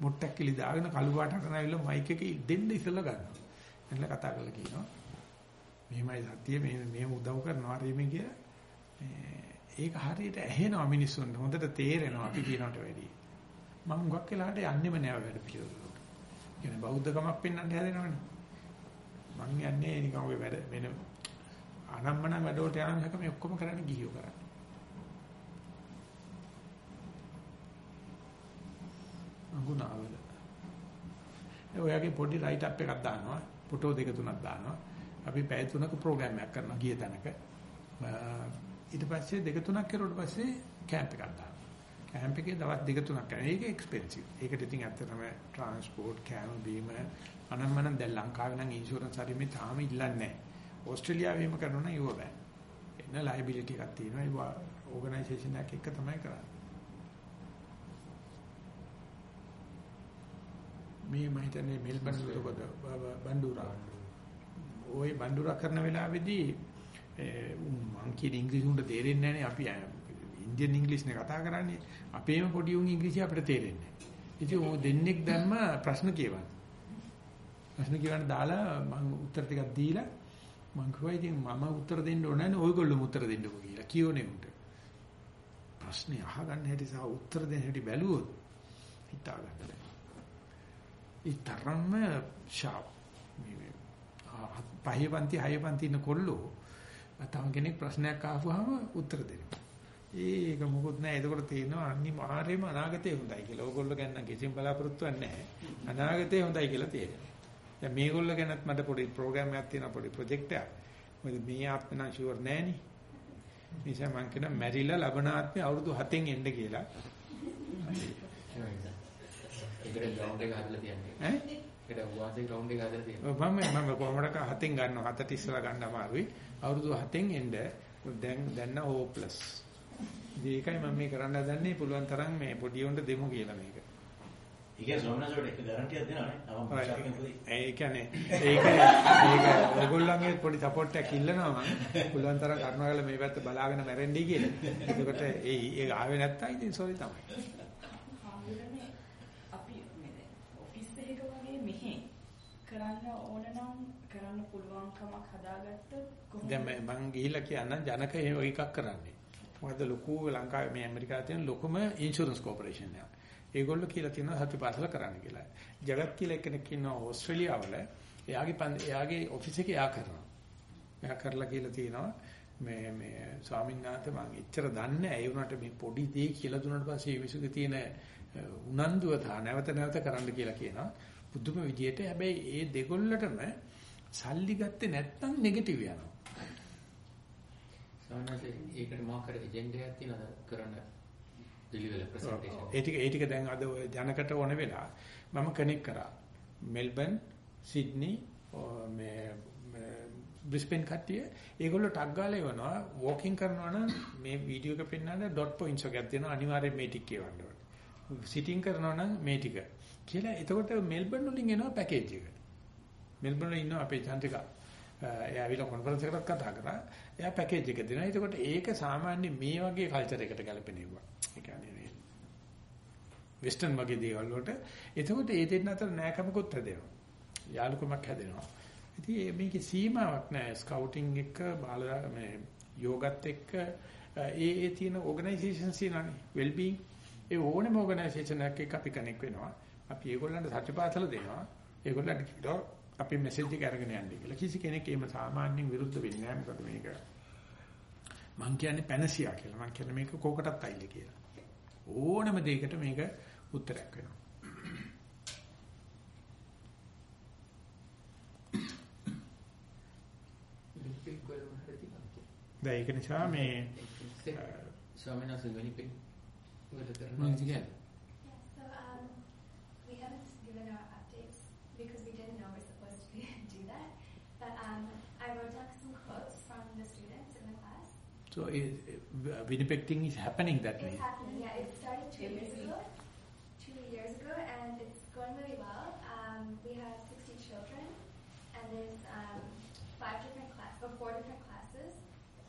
මොට්ටක් කිලි දාගෙන කළු පාට අරගෙන ආවිල්ලා මයික් එකේ දෙන්න ඉස්සලා ගන්නවා. එන්න කතා කරලා කියනවා. මෙහෙමයි සත්‍ය මේ මෙහෙම උදව් කරනවා රීමේ කියලා. ඒක හරියට ඇහෙනවා මිනිස්සුන්ට හොඳට තේරෙනවා අපි කියනකට වැඩියි. මම හුඟක් වෙලාට යන්නෙම නෑ වැඩ පිළිවෙලට. කියන්නේ බෞද්ධකමක් පෙන්වන්න හැදෙනවනේ. මං යන්නේ නිකන් ඔය වැඩ වෙන අනම්මන වැඩවලට යන එක මේ ඔක්කොම කරන්නේ ගිහියෝ කරන්නේ. අඟුණාවල. ඒ ඔයගේ පොඩි රයිට් අප් එකක් දානවා. ෆොටෝ දෙක තුනක් දානවා. අපි පැය තුනක ප්‍රෝග්‍රෑම් එකක් කරනවා ගිය තැනක. ඊට පස්සේ දෙක තුනක් කරුවට පස්සේ කැම්ප් එකක් දානවා. කැම්ප් එකේ දවස් දෙක තුනක් කරනවා. ඒක එක්ස්පෙන්සිව්. ඒකට ඉතින් ඇත්තටම ට්‍රාන්ස්පෝර්ට්, කෑම බීම අනම්මනම් දැන් ලංකාවේ නම් ඉන්ෂුරන්ස් හරි මේ තාම ඉල්ලන්නේ නැහැ. ඕස්ට්‍රේලියාවේ එහෙම කරනවා නම් ඒව බෑ. එන්න ලයබිලිටි එකක් තියෙනවා. ඒක ඕගනයිසේෂන් එකක් එක්ක තමයි කරන්නේ. මේ මම හිතන්නේ මෙල්බන් වලකද බණ්ඩුරා. ওই බණ්ඩුරා කරන වෙලාවේදී මං කියන ඉංග්‍රීසි උන්ට තේරෙන්නේ නැහැ අපි ඉන්දියන් ඉංග්‍රීසි නේ කතා කරන්නේ. අපේම පොඩි උන් ඉංග්‍රීසි අපිට තේරෙන්නේ නැහැ. ඉතින් ඕ දෙන්නෙක් දැම්ම ප්‍රශ්න කියවන්න. ප්‍රශ්න කියවන්න දාලා මම උත්තර ටිකක් දීලා මං කිව්වා ඉතින් මම උත්තර දෙන්න ඕන නැහැ ඔයගොල්ලෝම උත්තර දෙන්නකෝ කියලා. කියෝනේ උන්ට. ප්‍රශ්නේ අහගන්න හැටි සහ උත්තර දෙන්න හැටි බැලුවොත් හිතා ගන්න බැහැ. ඒ තරම්ම ෂාප්. මේ පහේ පන්ති හයේ පන්ති ඉන්න කොල්ලෝ තව කෙනෙක් ප්‍රශ්නයක් අහපුවාම උත්තර දෙනවා. ඒක මොකොත් නැහැ. එතකොට තේරෙනවා අනිවාර්යයෙන්ම අනාගතේ හොඳයි කියලා. ඕගොල්ලෝ ගැන කිසිම බලාපොරොත්තුවක් නැහැ. අනාගතේ හොඳයි කියලා තේරෙනවා. දැන් මේගොල්ලෝ ගැනත් මට පොඩි ප්‍රෝග්‍රෑම් එකක් තියෙනවා පොඩි ප්‍රොජෙක්ට් එකක්. මොකද මේ ආත්ම නම් ෂුවර් නෑනේ. නිසා මම කියන මැරිලා ලබන ආත්මේ අවුරුදු 7න් එන්න කියලා. ඒකට ග්‍රවුන්ඩ් එක හදලා තියන්නේ. ඈ? ඒකට වාසේ ග්‍රවුන්ඩ් එක හදලා තියන්නේ. මම මම කොහොමඩක 7න් ගන්නවා. 7ට ඉස්සලා ගන්න අමාරුයි. අවුරුදු 7න් එන්න දැන් දැන් O+. ඒකයි මම මේ කරන්න හදන්නේ පුළුවන් තරම් මේ පොඩි උන්ට දෙමු කියලා මේක. ඒක සෝමනසෝට එක ගැරන්ටියක් දෙනවනේ. ඒ කියන්නේ පොඩි සපෝට් එකක් ඉල්ලනවා මම. පුළුවන් තරම් කරුණාකරලා මේ පැත්ත බලාගෙන මැරෙන්නයි කියලා. එතකොට ඒ ඒක ආවේ නැත්තම් ඉතින් සෝරි තමයි. අපි මේ ඔෆිස් එකක වගේ මෙහි කරන්න ඕන නම් කරන්න පුළුවන්කමක් හදාගත්තොත් කොහොමද? දැන් මම ගිහිල්ලා කියන්නම් ජනක එහෙම එකක් කරන්නේ. මොකද ලොකු ලංකාවේ මේ ඇමරිකාවේ තියෙන ලොකුම ඉන්ෂුරන්ස් කෝපරේෂන් එකක්. ඒගොල්ලෝ කියලා තියෙනවා සතිපාසල කරන්න කියලා. ජගත් කියලා කෙනෙක් ඉන්නවා ඕස්ට්‍රේලියාවල. එයාගේ එයාගේ ඔෆිස් එකේ එයා කරනවා. එයා කරලා කියලා තියෙනවා මේ මේ ස්වාමීන් වහන්සේ මම එච්චර දන්නේ නැහැ. ඒ වුණාට මේ පොඩි දේ කියලා දුන්නාට පස්සේ මේ විසුගේ තියෙන උනන්දුව තා නැවත නැවත කරන්න කියලා කියනවා. පුදුම විදියට හැබැයි ඒ දෙගොල්ලටම සල්ලි ගත්තේ නැත්නම් නෙගටිව් යනවා. සමහරවිට ඒකට මොකක් හරි එජෙන්ඩා එකක් තියෙනවද කරන්න පිළිවෙල ප්‍රසන්ටේෂන්. ඒ ටික ඒ ටික දැන් අද ජනකට ඕන වෙලා මම කනෙක්ට් කරා. මෙල්බන්, සිඩ්නි මේ බ්‍රිස්බේන් කට්ටිය ඒගොල්ලෝ ටග් ගාලා එවනවා වෝකින් කරනවා නම් මේ වීඩියෝ එක පෙන්නන ඩොට් පොයින්ට්ස් එකක් දෙනවා අනිවාර්යයෙන් මේ ටික කියවන්න ඕනේ. සිටින් කරනවා නම් මේ ටික. කියලා එතකොට මෙල්බන් වලින් එනවා පැකේජ් එක. මෙල්බන් වල ඉන්නවා අපේ චන්ද්‍රිකා. එයා ඇවිල්ලා කොන්ෆරන්ස් එකකට කතා කරා. එයා පැකේජ් එක දෙනවා. එතකොට ඒක සාමාන්‍ය මේ වගේ කල්චර් එකකට ගැලපෙන ඒවා. ඒ කියන්නේ වෙස්ටර්න් වගේ දේවල් වලට. එතකොට ඒ දෙන්න අතර නෑකමකුත් හැදෙනවා. යාළුකමක් හැදෙනවා. ඉතින් මේකේ සීමාවක් නෑ. ස්කවුටින් එක බාල මේ යෝගත් එක්ක ඒ ඒ තියෙන ඕගනයිසේෂන්ස් තියෙනනේ. වෙල් බීయింగ్ ඒ ඕනෙම ඕගනයිසේෂන් එකක් අපි කනෙක් වෙනවා. අපි ඒගොල්ලන්ට සත්‍යපාසල දෙනවා. ඒගොල්ලන්ට කියනවා අපි මෙසේජ් එක අරගෙන යන්නේ කියලා. කිසි කෙනෙක් එහෙම සාමාන්‍යයෙන් විරුද්ධ වෙන්නේ නැහැ. මොකද මේක මං කියන්නේ පැනසියා කියලා. මං කියන්නේ මේක කෝකටත් අයිල කියලා. ඕනම දෙයකට මේක උත්තරයක් වෙනවා. දැන් ඒක නිසා මේ ස්වාමීන් වහන්සේ වෙනිපෙක් වල Yes, කරනවා කියන්නේ So is, Winnipeg thing is happening that way. It's happening, yeah. It started two years ago. Two years ago, and it's going really well. Um, we have 60 children, and there's um, five different classes, or four different classes.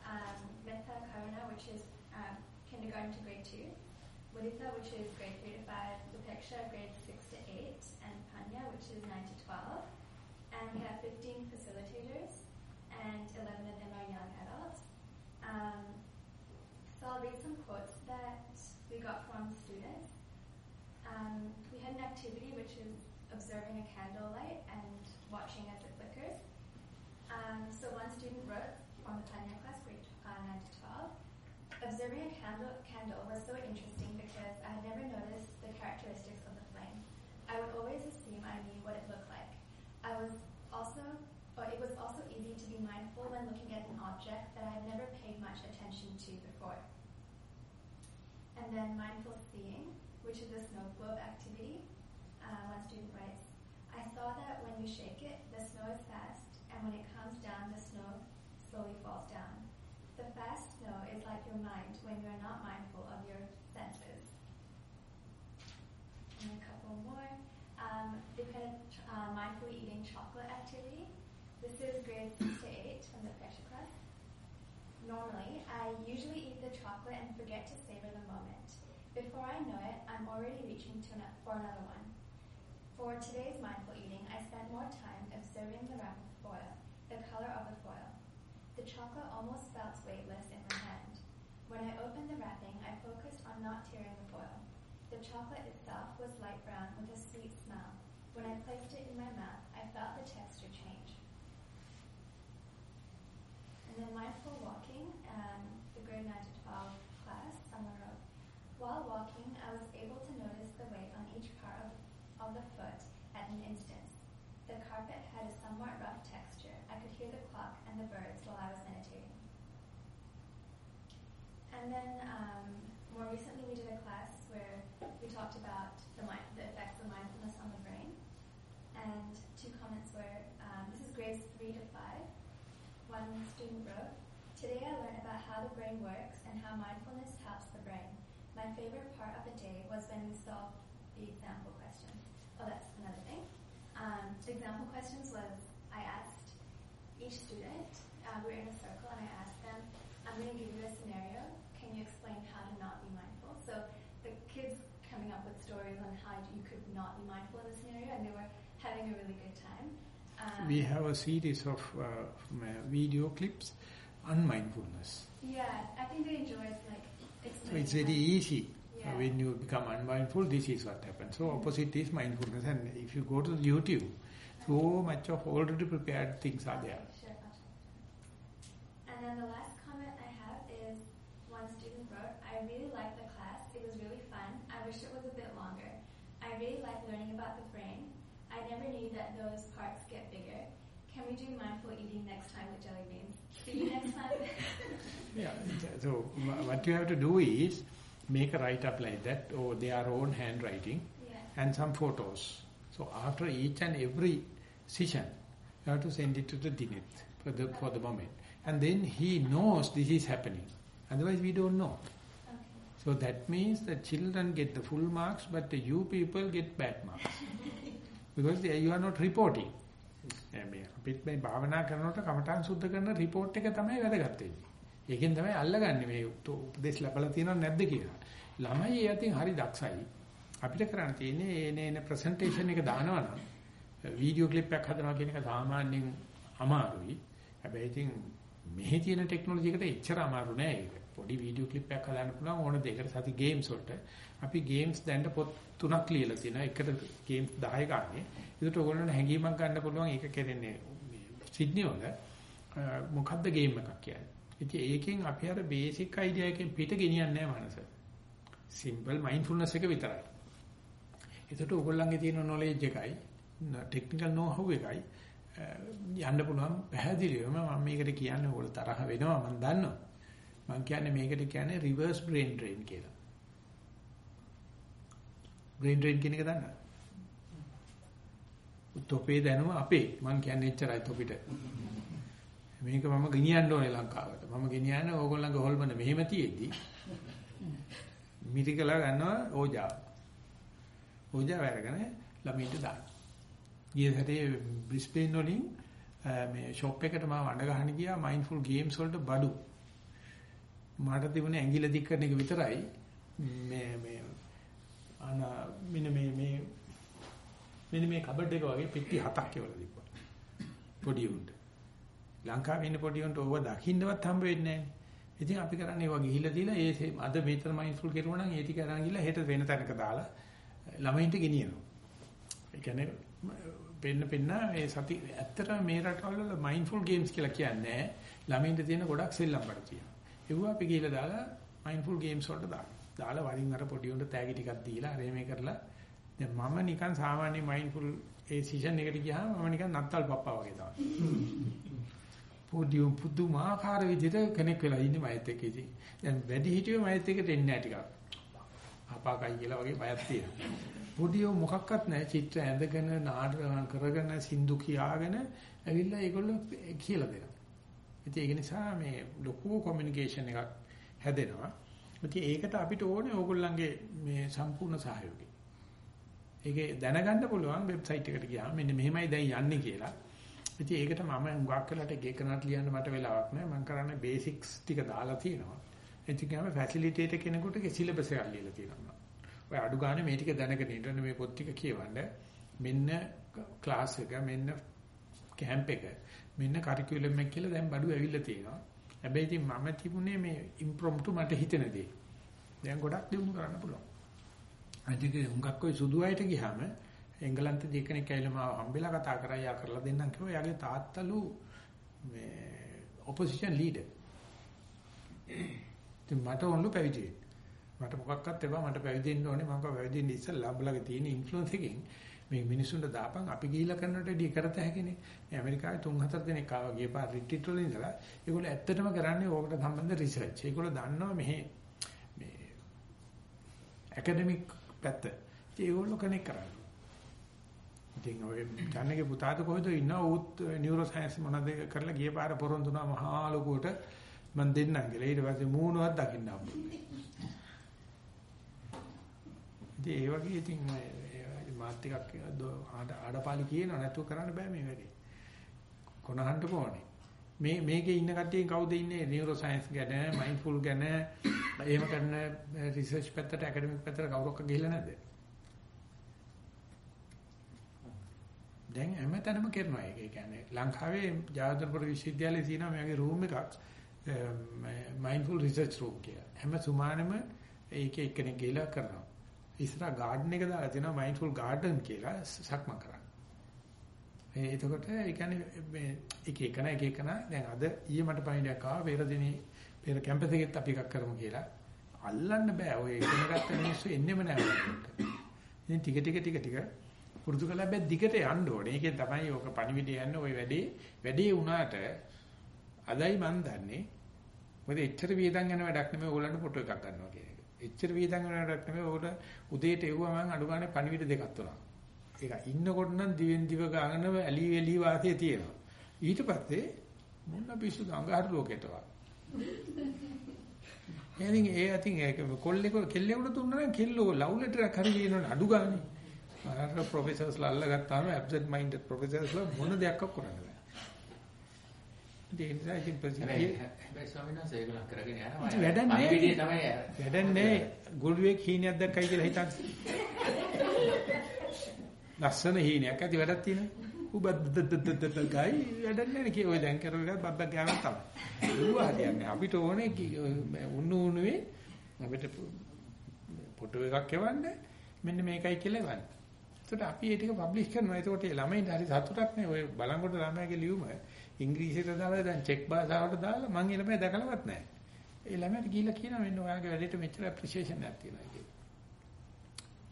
Um, Karuna, which is um, kindergarten to grade two. Mudita, which is grade three to five. Lupeksha, grade six to eight. And Panya, which is nine to 12. And we have 15 facilitators, and 11 of them. Um, so I'll read some quotes that we got from students. um, we had an activity which is observing a candle light and watching as it flickers. Um, so one student wrote from the pioneer class, grade uh, 9 to 12, observing a candle, candle was so interesting because I had never noticed the characteristics of the flame. I would always assume I knew what it looked like. I was also, or it was also easy to be mindful when looking at an object that I had never paid much attention to before. And then mindful seeing, which is a snow globe activity. Uh, one student writes, I saw that when you shake it, the snow is fast, and when it comes down, the snow slowly falls down. The fast snow is like your mind when you're not mindful of your senses. And a couple more. Um, a uh, mindful eating chocolate activity. This is grade 6 to 8 from the pressure class. Normally, I usually eat the chocolate and forget to. Before I know it, I'm already reaching to an- for another one. For today's mindful eating, I spent more time observing the wrap of foil, the color of the foil. The chocolate almost felt weightless in my hand. When I opened the wrapping, I focused on not tearing the foil. The chocolate itself was light brown with a sweet smell. When I placed it in my mouth, I felt the texture change. And then mindful walking, um, the grade 9 to 12 class, summer road. While walking, I was able to notice the weight on each part of, of the foot at an instance. The carpet had a somewhat rough texture. I could hear the clock and the birds while I was meditating. And then um, more recently, we did a class where we talked about the, the effects of mindfulness on the brain. And two comments were um, this is grades three to five. One student wrote, Today I learned about how the brain works and how mindfulness helps the brain. My favorite part of the day was when we solved the example questions. Oh, that's another thing. Um, the example questions was I asked each student, uh, we were in a circle, and I asked them, I'm going to give you a scenario. Can you explain how to not be mindful? So the kids coming up with stories on how you could not be mindful in the scenario, and they were having a really good time. Um, We have a series of uh, uh, video clips on mindfulness. Yeah, I think they enjoyed like So it's very easy. Yeah. When you become unmindful, this is what happens. So opposite is mindfulness. And if you go to YouTube, so much of already prepared things are there. Sure. And then the last comment I have is one student wrote, I really liked the class. It was really fun. I wish it was a bit longer. I really like learning about the brain. I never knew that those parts get bigger. Can we do mindful eating next time with jelly beans? See you next time. Yeah So wha- what you have to do is make a write-up like that or their own handwriting Yeah. and some photos. So after each and every session, you have to send it to the Dinit for the, for the moment. And then he knows this is happening. Otherwise we don't know. So that means the children get the full marks, but the you people get bad marks. because they, you are not reporting. ඒ මේ අපිත් මේ භාවනා කරනකොට කමඨාන් සුද්ධ කරන report එක තමයි වැදගත් වෙන්නේ. ඒකෙන් තමයි අල්ලගන්නේ මේ උත- උපදේශ ලැබලා තියෙනවද නැද්ද කියලා. ළමයි ඒ අතින් හරි දක්ෂයි. අපිට කරන්න තියෙන්නේ ඒ එන ප්‍රසන්ටේෂන් එක දානවනම් වීඩියෝ ක්ලිප් එකක් හදනවා කියන එක සාමාන්‍යයෙන් අමාරුයි. හැබැයි ඉතින් මෙහි තියෙන ටෙක්නොලොජි එකට එච්චර අමාරු නෑ ඒක. පොඩි වීඩියෝ ක්ලිප් එකක් හදාන්න පුළුවන් ඕන දෙයකට සති ගේම්ස් වලට. අපි ගේම්ස් දැන් පොත් තුනක් ලියලා තියෙනවා. එකට ගේම්ස් 10 ගානේ. ඒකට ඕගොල්ලන්ට හැංගීමක් ගන්න පුළුවන් ඒක කෙරෙන්නේ සිඩ්නි වල අ, මොකද්ද ගේම් එකක් කියන්නේ. ඉතින් ඒකෙන් අපි අර බේසික් අයිඩියා එකෙන් පිට ගෙනියන්නේ නැහැ මනස. සිම්පල් මයින්ඩ්ෆුල්නස් එක විතරයි. ඒකට ඕගොල්ලන්ගේ තියෙන නොලෙජ් එකයි ටෙක්නිකල් නෝ හව් එකයි අ, යන්න පුළුවන් පැහැදිලිවම මම මේකට කියන්නේ ඕගොල්ලෝ තරහ වෙනවා මම දන්නවා. මම කියන්නේ මේකට කියන්නේ රිවර්ස් බ්‍රේන් ඩ්‍රේන් කියලා. බ්‍රේන් ඩ්‍රේන් කියන එක දන්නවද? තොපේ දැනුම අපේ මම කියන්නේ එච්චරයි තොපිට. මේක මම ගෙනියන්න ඕනේ ලංකාවට. මම ගෙනියන්නේ ඕගොල්ලන්ගේ හොල්මන මෙහෙම තියෙද්දි මිරිකලා ගන්නවා ඕජා. ඕජා වරගෙන ළමයින්ට දාන්න. ගිය සැරේ බ්‍රිස්බේන් වලින් අ, මේ ෂොප් එකට මම වඩ ගහන්න ගියා මයින්ඩ්ෆුල් ගේම්ස් වලට බඩු. මට තිබුණේ ඇඟිල්ල දික් කරන එක විතරයි. මේ මේ අන මෙන්න මේ මේ මෙන්න මේ කබඩ් එක වගේ පෙට්ටි හතක් කියලා තිබ්බා. පොඩි උන්ට. ලංකාවේ ඉන්න පොඩි උන්ට ඕව දකින්නවත් හම්බ වෙන්නේ නැහැ. ඉතින් අපි කරන්නේ ඒවා ගිහිල්ලා දීලා ඒ සේ- අද මෙතන මයින්ඩ්ෆුල් කෙරුවා නම් ඒ ටික අරන් ගිහිල්ලා හෙට වෙන තැනක දාලා ළමයින්ට ගෙනියනවා. ඒ කියන්නේ පෙන්න පෙන්න මේ සති ඇත්තටම මේ රටවල වල මයින්ඩ්ෆුල් ගේම්ස් කියලා කියන්නේ ළමයින්ට තියෙන ගොඩක් සෙල්ලම් බඩ තියෙනවා. ඒව අපි ගිහලා දාලා මයින්ඩ්ෆුල් ගේම්ස් වලට දානවා. දාලා වරින් අර පොඩි උන්ට තෑගි ටිකක් දීලා අර මේ කරලා දැන් මම නිකන් සාමාන්‍ය මයින්ඩ්ෆුල් ඒ සීසන් එකට ගියාම මම නිකන් නත්තල් පප්පා වගේ තමයි. පොඩි උන් පුදුමාකාර විදිහට කෙනෙක් වෙලා ඉන්නේ මයිත් එක්ක ඉතින්. දැන් වැඩි හිටියෝ මයිත් එක්කට එන්නේ නැහැ ටිකක්. අපාකයි කියලා වගේ බයක් තියෙනවා. පොඩි උන් මොකක්වත් නැහැ චිත්‍ර ඇඳගෙන නාටකම් කරගෙන සින්දු කියාගෙන ඇවිල්ලා ඒගොල්ලෝ කියලා දෙනවා. ඉතින් ඒක නිසා මේ ලොකු කොමියුනිකේෂන් එකක් හැදෙනවා. ඉතින් ඒකට අපිට ඕනේ ඕගොල්ලන්ගේ මේ සම්පූර්ණ සහයෝගය. ඒකේ දැනගන්න පුළුවන් වෙබ්සයිට් එකට ගියාම මෙන්න මෙහෙමයි දැන් යන්නේ කියලා. ඉතින් ඒකට මම හුඟක් වෙලාට ගේකනට ලියන්න මට වෙලාවක් නැහැ. මම කරන්නේ බේසික්ස් ටික දාලා තියෙනවා. ඉතින් ගාම ෆැසිලිටේටර් කෙනෙකුට සිලබස් එකක් ලියලා තියෙනවා. ඔය අඩු ගානේ මේ ටික දැනගෙන ඉන්න මේ පොත් ටික කියවන්න. මෙන්න ක්ලාස් එක මෙන්න කැම්ප් එක මෙන්න කරිකියුලම් එක කියලා දැන් බඩු ඇවිල්ලා තියෙනවා. හැබැයි ඉතින් මම තිබුණේ මේ ඉම්ප්‍රොම්ප්ටු මට හිතෙන දේ. දැන් ගොඩක් දිනු කරන්න පුළුවන්. අදික හුඟක් ඔය සුදු අයට ගියාම එංගලන්තදී කෙනෙක් ඇවිල්ලා මාව හම්බෙලා කතා කරා යා කරලා දෙන්නම් කිව්වා. යාගේ තාත්තලු මේ ඔපොසිෂන් ලීඩර්. ඉතින් මට ඕනලු පැවිදි වෙන්න. මට මොකක්වත් එපා මට පැවිදි වෙන්න ඕනේ. මම පැවිදි වෙන්න ඉස්සෙල්ලා ලබලගේ තියෙන ඉන්ෆ්ලුවන්ස් එකෙන් මේ මිනිසුන්ට දාපන් අපි ගිහිලා කරනට ඩී කරත හැකිනේ. මේ ඇමරිකාවේ 3-4 දෙනෙක් ආවා ගිය පාර රිට්‍රීට් වල ඉඳලා ඒගොල්ලෝ ඇත්තටම කරන්නේ ඕකට සම්බන්ධ රිසර්ච්. ඒගොල්ලෝ දන්නවා මෙහි මේ ඇකඩමික් පැත්ත. ඒගොල්ලෝ කනෙක් කරන්නේ. ඉතින් ඔය ජනගේ පුතාට කොහෙද ඉන්නවා ඌත් නියුරෝ සයන්ස් මොනවද කරලා ගිය පාර පොරොන්දුනා මහා ලොකුවට මම දෙන්නම් කියලා. ඊට පස්සේ මූණවත් දකින්න හම්බුනේ. ඉතින් ඒ වගේ ඉතින් මාත් ටිකක් ආඩපාලි කියනවා නැතුව කරන්න බෑ මේ වැඩේ. කොනහන්ට කොහොනේ. මේ මේකේ ඉන්න කට්ටියෙන් කවුද ඉන්නේ නියුරෝ සයන්ස් ගැන, මයින්ඩ්ෆුල් ගැන, එහෙම කරන රිසර්ච් පැත්තට, ඇකඩමික් පැත්තට කවුරක්ක ගිහිල්ලා නැද්ද? දැන් හැමතැනම කරනවා ඒක. ඒ කියන්නේ ලංකාවේ ජාතකපුර විශ්වවිද්‍යාලයේ තියෙනවා මේ වගේ රූම් එකක් මයින්ඩ්ෆුල් රිසර්ච් රූම් කියලා. හැම සුමානෙම ඒකේ එක්කෙනෙක් ගිහිල්ලා කරනවා. ඉස්සරහා ගාඩන් එක දාලා තියෙනවා මයින්ඩ්ෆුල් ගාඩන් කියලා සක්මන් කරන්න. ඒ එතකොට ඒ කියන්නේ මේ එක එකන එක එකන දැන් අද ඊයේ මට පණිඩයක් ආවා පෙරදිනේ පෙර කැම්පස් එකෙත් අපි එකක් කරමු කියලා. අල්ලන්න බෑ. ඔය ඉගෙන ගත්ත මිනිස්සු එන්නෙම නෑ වලට. ඉතින් ටික ටික ටික ටික පුරුදු කළා බෑ දිගට යන්න ඕනේ. ඒකෙන් තමයි ඔක පණිවිඩය යන්නේ ඔය වැඩේ වැඩේ වුණාට අදයි මන් දන්නේ මොකද එච්චර වියදම් යන වැඩක් නෙමෙයි ඕගොල්ලන්ට ෆොටෝ එකක් ගන්නවා කියන එක. එච්චර වියදම් යන වැඩක් නෙමෙයි ඕගොල්ලෝ උදේට එව්වා මම අඩු ගානේ පණිවිඩ දෙකක් තුනක්. ඒක ඉන්නකොට නම් දිවෙන් දිව ගාගෙන ඇලි වෙලි වාසිය තියෙනවා. ඊට පස්සේ මොන පිස්සුද අඟහරු ලෝකෙට වා. එනින් ඒ අතින් ඒක කොල්ලෙක කෙල්ලෙකුට දුන්නා නම් කෙල්ලෝ ලව් ලෙටර් එකක් හරි ලියනවනේ අඩු ගානේ. අර ප්‍රොෆෙසර්ස්ලා අල්ලගත්තාම ඇබ්සෙන්ට් මයින්ඩඩ් ප්‍රොෆෙසර්ස්ලා මොන දෙයක් කරන්න බෑ. ඒ නිසා ඉතින් නෑ. ගුරුවෙක් හීනයක් දැක්කයි කියලා හිතන්න. ලස්සන හීනයක් ඇති වැඩක් තියෙනවා. උබද්දද්දද්දද්ද ගයි වැඩක් නෑ කී ඔය දැන් කරන එක බබ්බක් ගාවක් තමයි. ඌව හරියන්නේ අපිට ඕනේ උණු උණුවේ අපිට ෆොටෝ එකක් එවන්න මෙන්න මේකයි කියලා එවන්න. ඒකට අපි ඒ ටික පබ්ලිෂ් කරනවා. ඒකට ඒ ළමයින්ට හරි සතුටක් නේ. ඔය බලංගොඩ ළමයාගේ ලියුම ඉංග්‍රීසියට දාලා දැන් චෙක් භාෂාවට දාලා මම ඒ ළමයා දැකලවත් නැහැ. ඒ ළමයාට ගිහිල්ලා කියනවා මෙන්න ඔයාගේ වැඩේට මෙච්චර ඇප්‍රීෂিয়েෂන් එකක් තියෙනවා කියලා.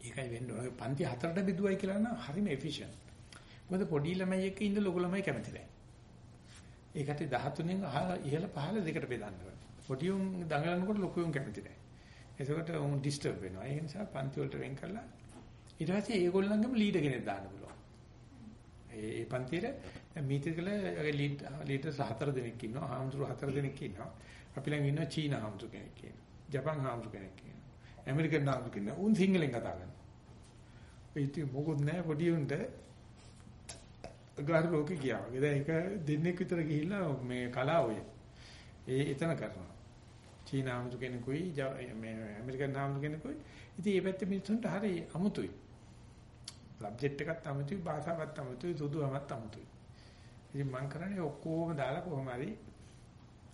ඒකයි වෙන්න ඕනේ. පන්ති හතරට බෙදුවයි කියලා නම් හරිම එෆිෂන්ට්. මොකද පොඩි ළමයි එක්ක ඉන්න ලොකු ළමයි කැමති නැහැ. ඒකට 13න් අහලා ඉහළ පහළ දෙකට බෙදන්න ඕනේ. පොඩි උන් දඟලනකොට ලොකු උන් කැමති නැහැ. ඒකට උන් ඩිස්ටර්බ් වෙනවා. ඒ නිසා පන්ති වලට වෙන් කරලා ඊට පස්සේ ඒගොල්ලන්ගම ලීඩර් කෙනෙක් දාන්න පුළුවන්. ඒ ඒ පන්තියේ මීතිකල ලීඩ් ලීඩර්ස් හතර දෙනෙක් ඉන්නවා. හාමුදුරු හතර දෙනෙක් ඉන්නවා. අපි ළඟ ඉන්නවා චීන හාමුදුරු කෙනෙක් ඉන්නවා. ජපාන් හාමුදුරු කෙනෙක් ඉන්නවා. ඇමරිකන් හාමුදුරු කෙනෙක්. උන් සිංහලෙන් කතා කරනවා. ඒ ඉතින් මොකුත් නැහැ පොඩි උන්ට ගාර ලෝකේ ගියා වගේ. දැන් ඒක දෙන්නෙක් විතර ගිහිල්ලා මේ කලාව ඔය. ඒ එතන කරනවා. චීන හාමුදුරු කෙනෙකුයි මේ ඇමරිකන් හාමුදුරු කෙනෙකුයි. ඉතින් මේ පැත්තේ මිනිස්සුන්ට හරි අමුතුයි. සබ්ජෙක්ට් එකත් අමුතුයි, භාෂාවත් අමුතුයි, සුදුවමත් අමුතුයි. ඉතින් මම කරන්නේ ඔක්කොම දාලා කොහොම හරි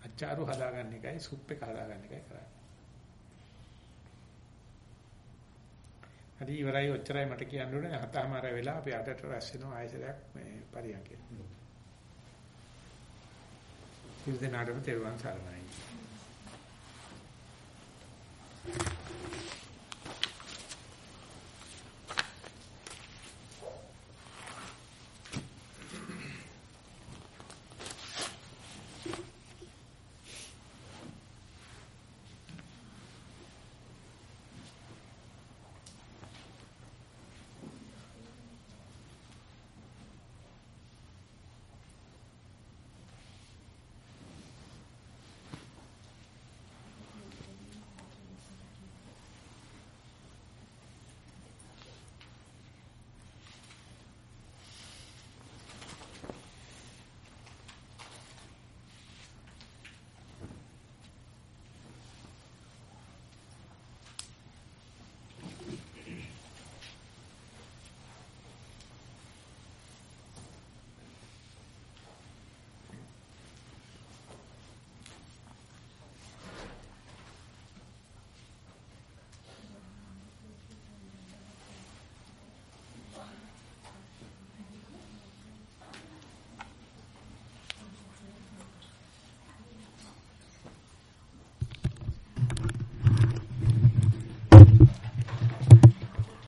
අච්චාරු හදාගන්න එකයි, සුප් එක හදාගන්න එකයි කරන්නේ. හරි ඉවරයි ඔච්චරයි මට කියන්න ඕනේ. හතමාර වෙලා අපි අටට රැස් වෙනවා ආයසරයක් මේ පරියන්කේ. සිල් දනාඩම තෙරුවන් සරණයි. Thank you.